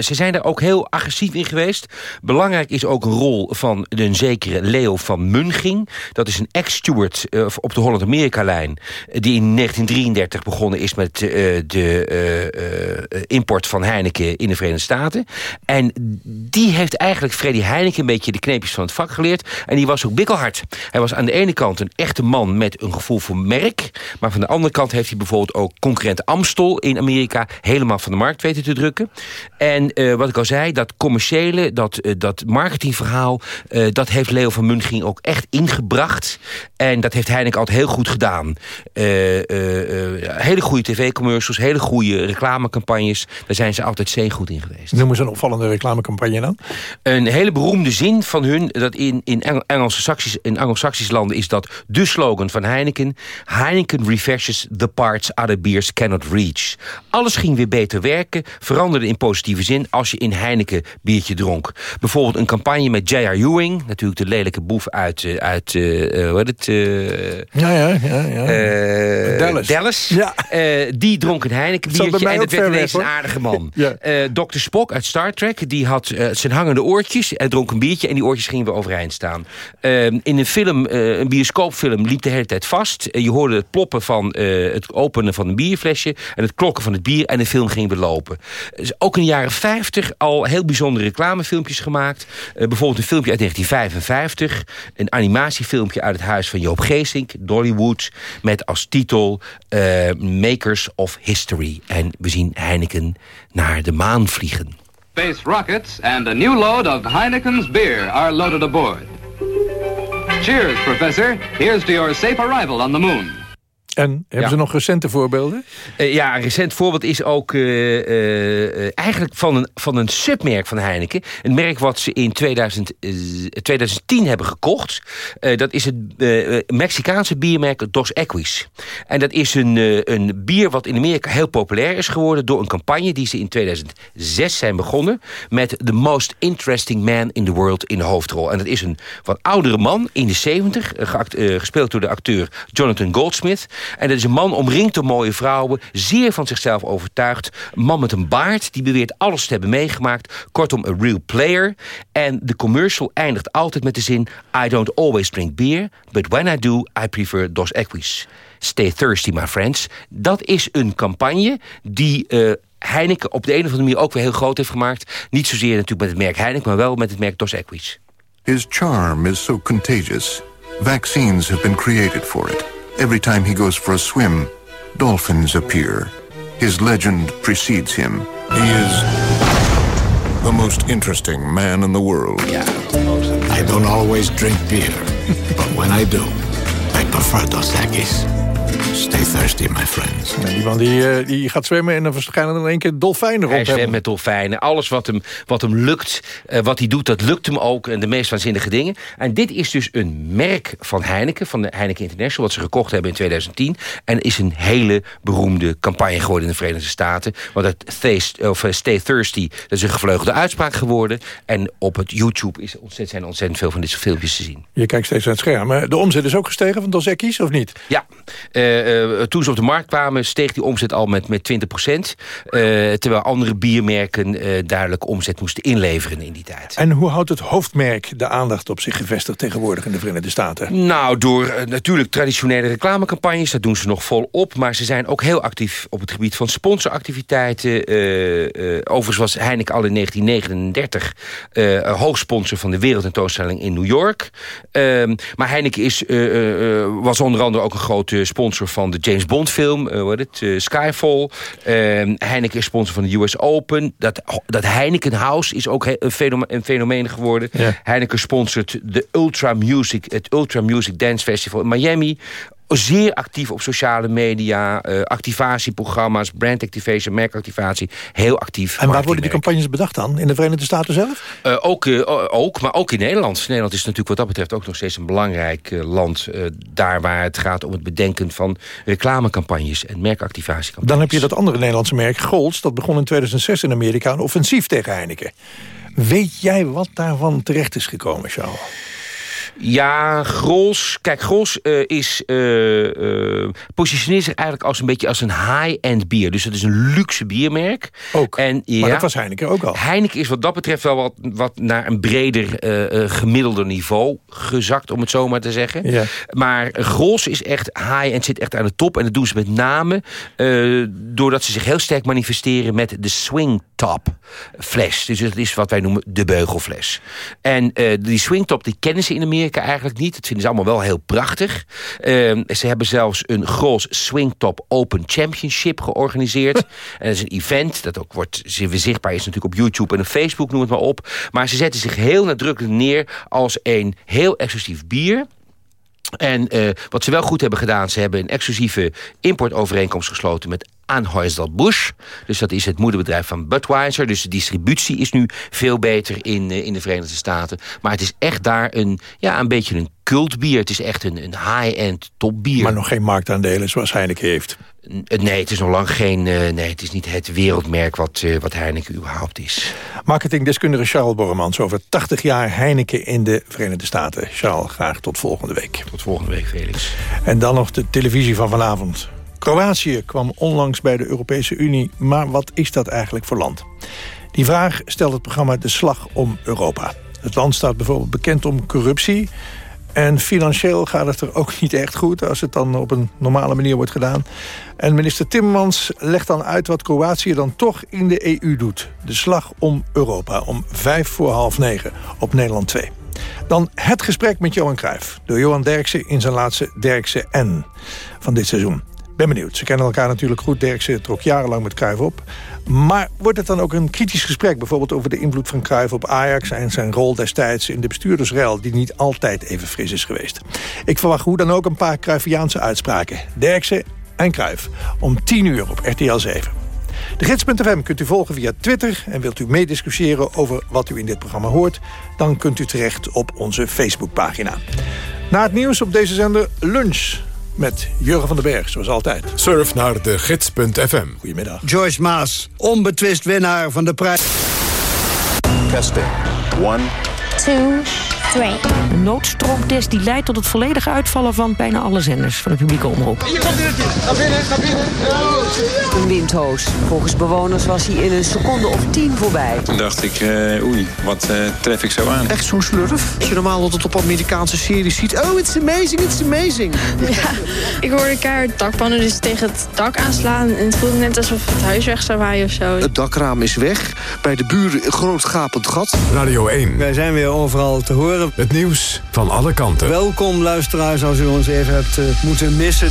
ze zijn daar ook heel agressief in geweest. Belangrijk is ook een rol van een zekere Leo van Munging. Dat is een ex-steward op de Holland-Amerika-lijn... die in 1933 begonnen is met de import van Heineken in de Verenigde Staten. En die heeft eigenlijk Freddy Heineken een beetje de kneepjes van het vak geleerd. En die was ook bikkelhard. Hij was aan de ene kant een echte man met een gevoel voor merk. Maar van de andere kant heeft hij bijvoorbeeld ook concurrent Amstel in Amerika helemaal van de markt weten te drukken. En uh, wat ik al zei, dat commerciële, dat, uh, dat marketingverhaal, uh, dat heeft Leo van Munging ook echt ingebracht. En dat heeft Heineken altijd heel goed gedaan. hele goede tv-commercials, hele goede reclamecampagnes. Daar zijn ze altijd zeer goed in geweest. Noemen een opvallende reclamecampagne dan? Een hele beroemde zin van hun, dat in, in, Engelse in Anglo-Saxische landen is dat de slogan van Heineken. Heineken refreshes the parts other beers cannot reach. Alles ging weer beter werken, veranderde in positieve zin als je in Heineken biertje dronk. Bijvoorbeeld een campagne met J.R. Ewing, natuurlijk de lelijke boef uit, uh, uit uh, hoe heet het? Uh, ja, ja, ja. ja. Dallas. Dallas. Ja. die dronk een Heineken biertje en dat werd ineens een aardige man. ja. Dr. Spock uit Star Trek, die had zijn hangende oortjes en dronk een biertje en die oortjes gingen weer overeind staan. Uh, in een film, uh, een bioscoopfilm, liep de hele tijd vast. Uh, je hoorde het ploppen van het openen van een bierflesje... en het klokken van het bier en de film ging weer lopen. Dus ook in de jaren 50 al heel bijzondere reclamefilmpjes gemaakt. bijvoorbeeld een filmpje uit 1955. Een animatiefilmpje uit het huis van Joop Geesink, Dollywood... met als titel Makers of History. En we zien Heineken naar de maan vliegen. Space rockets and a new load of Heineken's beer are loaded aboard. Cheers, Professor. Here's to your safe arrival on the moon. En hebben Ja. ze nog recente voorbeelden? Eh, ja, een recent voorbeeld is ook eh, eh, eigenlijk van een, van een submerk van Heineken. Een merk wat ze in 2000, eh, 2010 hebben gekocht. Dat is het Mexicaanse biermerk Dos Equis. En dat is een, een bier wat in Amerika heel populair is geworden... door een campagne die ze in 2006 zijn begonnen... met The Most Interesting Man in the World in de hoofdrol. En dat is een wat oudere man in de 70, eh, geact- eh, gespeeld door de acteur Jonathan Goldsmith... En dat is een man omringd door mooie vrouwen, zeer van zichzelf overtuigd. Een man met een baard, die beweert alles te hebben meegemaakt. Kortom, een real player. En de commercial eindigt altijd met de zin... I don't always drink beer, but when I do, I prefer Dos Equis. Stay thirsty, my friends. Dat is een campagne die... eh, Heineken op de een of andere manier ook weer heel groot heeft gemaakt. Niet zozeer natuurlijk met het merk Heineken, maar wel met het merk Dos Equis. His charm is so contagious. Vaccines have been created for it. Every time he goes for a swim, dolphins appear. His legend precedes him. He is the most interesting man in the world. Yeah. I don't always drink beer, but when I do, I prefer Dos Equis. Stay thirsty, my friends. Ja, die man die, eh, die gaat zwemmen en dan verschijnen er in één keer dolfijnen Hij rond zwemt hebben. met dolfijnen. Alles wat hem, wat hem lukt, eh, wat hij doet, dat lukt hem ook. En de meest waanzinnige dingen. En dit is dus een merk van Heineken, van de Heineken International... wat ze gekocht hebben in 2010. En is een hele beroemde campagne geworden in de Verenigde Staten. Want het Thast- of, eh, Stay Thirsty, dat is een gevleugelde uitspraak geworden. En op het YouTube is ontzettend, zijn ontzettend veel van dit soort filmpjes te zien. Je kijkt steeds naar het scherm. De omzet is ook gestegen van Dos Equis, of niet? Ja, toen ze op de markt kwamen steeg die omzet al met, met 20 procent. terwijl andere biermerken duidelijk omzet moesten inleveren in die tijd. En hoe houdt het hoofdmerk de aandacht op zich gevestigd tegenwoordig in de Verenigde Staten? Nou, door natuurlijk traditionele reclamecampagnes. Dat doen ze nog volop. Maar ze zijn ook heel actief op het gebied van sponsoractiviteiten. overigens was Heineken al in 1939 hoogsponsor van de wereldtentoonstelling in New York. Ehm, maar Heineken is, was onder andere ook een grote sponsor van de James Bond film, uh, wat het, Skyfall. Ehm, Heineken is sponsor van de US Open. Dat, dat Heineken House is ook een, fenomeen, een fenomeen geworden. Heineken sponsort de Ultra Music, het Ultra Music Dance Festival in Miami zeer actief op sociale media, uh, activatieprogramma's, brand activation, merkactivatie, heel actief. En waar worden die campagnes bedacht dan? In de Verenigde Staten zelf? Uh, ook, uh, ook, maar ook in Nederland. Nederland is natuurlijk wat dat betreft ook nog steeds een belangrijk land. daar waar het gaat om het bedenken van reclamecampagnes en merkactivatiecampagnes. Dan heb je dat andere Nederlandse merk, Golds. Dat begon in 2006 in Amerika een offensief tegen Heineken. Weet jij wat daarvan terecht is gekomen, Charles? Ja, Grols. Kijk, Grols uh, is, uh, uh, positioneert zich eigenlijk als een beetje als een high-end bier. Dus het is een luxe biermerk. Ook, en, ja, maar dat was Heineken ook al. Heineken is wat dat betreft wel wat, wat naar een breder gemiddelde niveau gezakt, om het zo maar te zeggen. Ja. Maar Grols is echt high-end, zit echt aan de top. En dat doen ze met name doordat ze zich heel sterk manifesteren met de swing top fles. Dus dat is wat wij noemen de beugelfles. En die swing top, die kennen ze in Amerika eigenlijk niet. Dat vinden ze allemaal wel heel prachtig. Uh, ze hebben zelfs een Grols Swingtop Open Championship georganiseerd. en dat is een event dat ook wordt zichtbaar is natuurlijk op YouTube en op Facebook, noem het maar op. Maar ze zetten zich heel nadrukkelijk neer als een heel exclusief bier. En uh, wat ze wel goed hebben gedaan... ze hebben een exclusieve importovereenkomst gesloten... met Anheuser-Busch. Dus dat is het moederbedrijf van Budweiser. Dus de distributie is nu veel beter in, uh, in de Verenigde Staten. Maar het is echt daar een, ja, een beetje een cultbier. Het is echt een, een high-end topbier. Maar nog geen marktaandelen zoals Heineken heeft. Nee, het is nog lang geen. Uh, nee, het is niet het wereldmerk wat, uh, wat Heineken überhaupt is. Marketingdeskundige Charles Borremans over 80 jaar Heineken in de Verenigde Staten. Charles, graag tot volgende week. Tot volgende week, Felix. En dan nog de televisie van vanavond. Kroatië kwam onlangs bij de Europese Unie, maar wat is dat eigenlijk voor land? Die vraag stelt het programma De Slag om Europa. Het land staat bijvoorbeeld bekend om corruptie... En financieel gaat het er ook niet echt goed... als het dan op een normale manier wordt gedaan. En minister Timmermans legt dan uit wat Kroatië dan toch in de EU doet. De slag om Europa, om vijf voor half negen op Nederland 2. Dan het gesprek met Johan Cruijff. Door Johan Derksen in zijn laatste Derksen N van dit seizoen. Ben benieuwd. Ze kennen elkaar natuurlijk goed. Derksen trok jarenlang met Cruijff op. Maar wordt het dan ook een kritisch gesprek... bijvoorbeeld over de invloed van Cruijff op Ajax... en zijn rol destijds in de bestuurdersruil... die niet altijd even fris is geweest. Ik verwacht hoe dan ook een paar Cruyffiaanse uitspraken. Derksen en Cruijff. Om 10 uur op RTL 7. De gids.fm kunt u volgen via Twitter... en wilt u meediscussiëren over wat u in dit programma hoort... dan kunt u terecht op onze Facebookpagina. Na het nieuws op deze zender lunch met Jurgen van den Berg, zoals altijd. Surf naar de gids.fm. Goedemiddag. Joyce Maas, onbetwist winnaar van de prijs. Testing. One. Two. Een noodstroomtest die leidt tot het volledige uitvallen van bijna alle zenders van de publieke omroep. Ga binnen, ga binnen. Een windhoos. Volgens bewoners was hij in een seconde of tien voorbij. Toen dacht ik, uh, oei, wat uh, tref ik zo aan? Echt zo'n slurf? Als je normaal altijd op Amerikaanse series ziet. Oh, it's amazing, it's amazing. Ja, ik hoorde keihard dakpannen dus tegen het dak aanslaan. En het voelde net alsof het huis weg zou waaien of zo. Het dakraam is weg. Bij de buren een groot gapend gat. Radio 1. Wij zijn weer overal te horen. Het nieuws van alle kanten. Welkom luisteraars als u ons even hebt uh, moeten missen.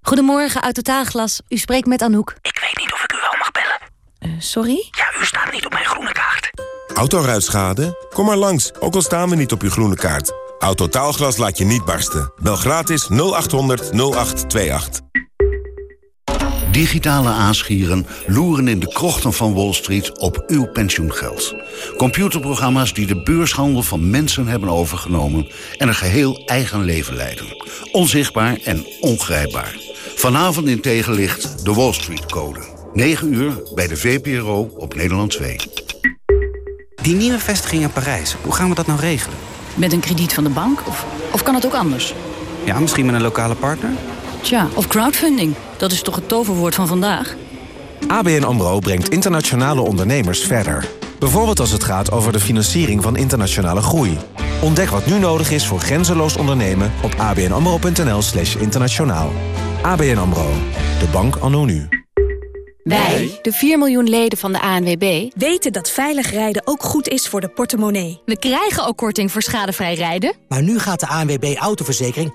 Goedemorgen, uit Totaalglas. U spreekt met Anouk. Ik weet niet of ik u wel mag bellen. Uh, sorry? Ja, u staat niet op mijn groene kaart. Autoruitschade? Kom maar langs, ook al staan we niet op uw groene kaart. Autotaalglas laat je niet barsten. Bel gratis 0800 0828. Digitale aanschieren loeren in de krochten van Wall Street op uw pensioengeld. Computerprogramma's die de beurshandel van mensen hebben overgenomen... en een geheel eigen leven leiden. Onzichtbaar en ongrijpbaar. Vanavond in tegenlicht de Wall Street Code. 9 uur bij de VPRO op Nederland 2. Die nieuwe vestiging in Parijs, hoe gaan we dat nou regelen? Met een krediet van de bank? Of, of kan het ook anders? Ja, misschien met een lokale partner. Tja, of crowdfunding. Dat is toch het toverwoord van vandaag? ABN AMRO brengt internationale ondernemers verder. Bijvoorbeeld als het gaat over de financiering van internationale groei. Ontdek wat nu nodig is voor grenzeloos ondernemen op abnamro.nl slash internationaal. ABN AMRO, de bank anno nu. Wij, de 4 miljoen leden van de ANWB... weten dat veilig rijden ook goed is voor de portemonnee. We krijgen ook korting voor schadevrij rijden. Maar nu gaat de ANWB Autoverzekering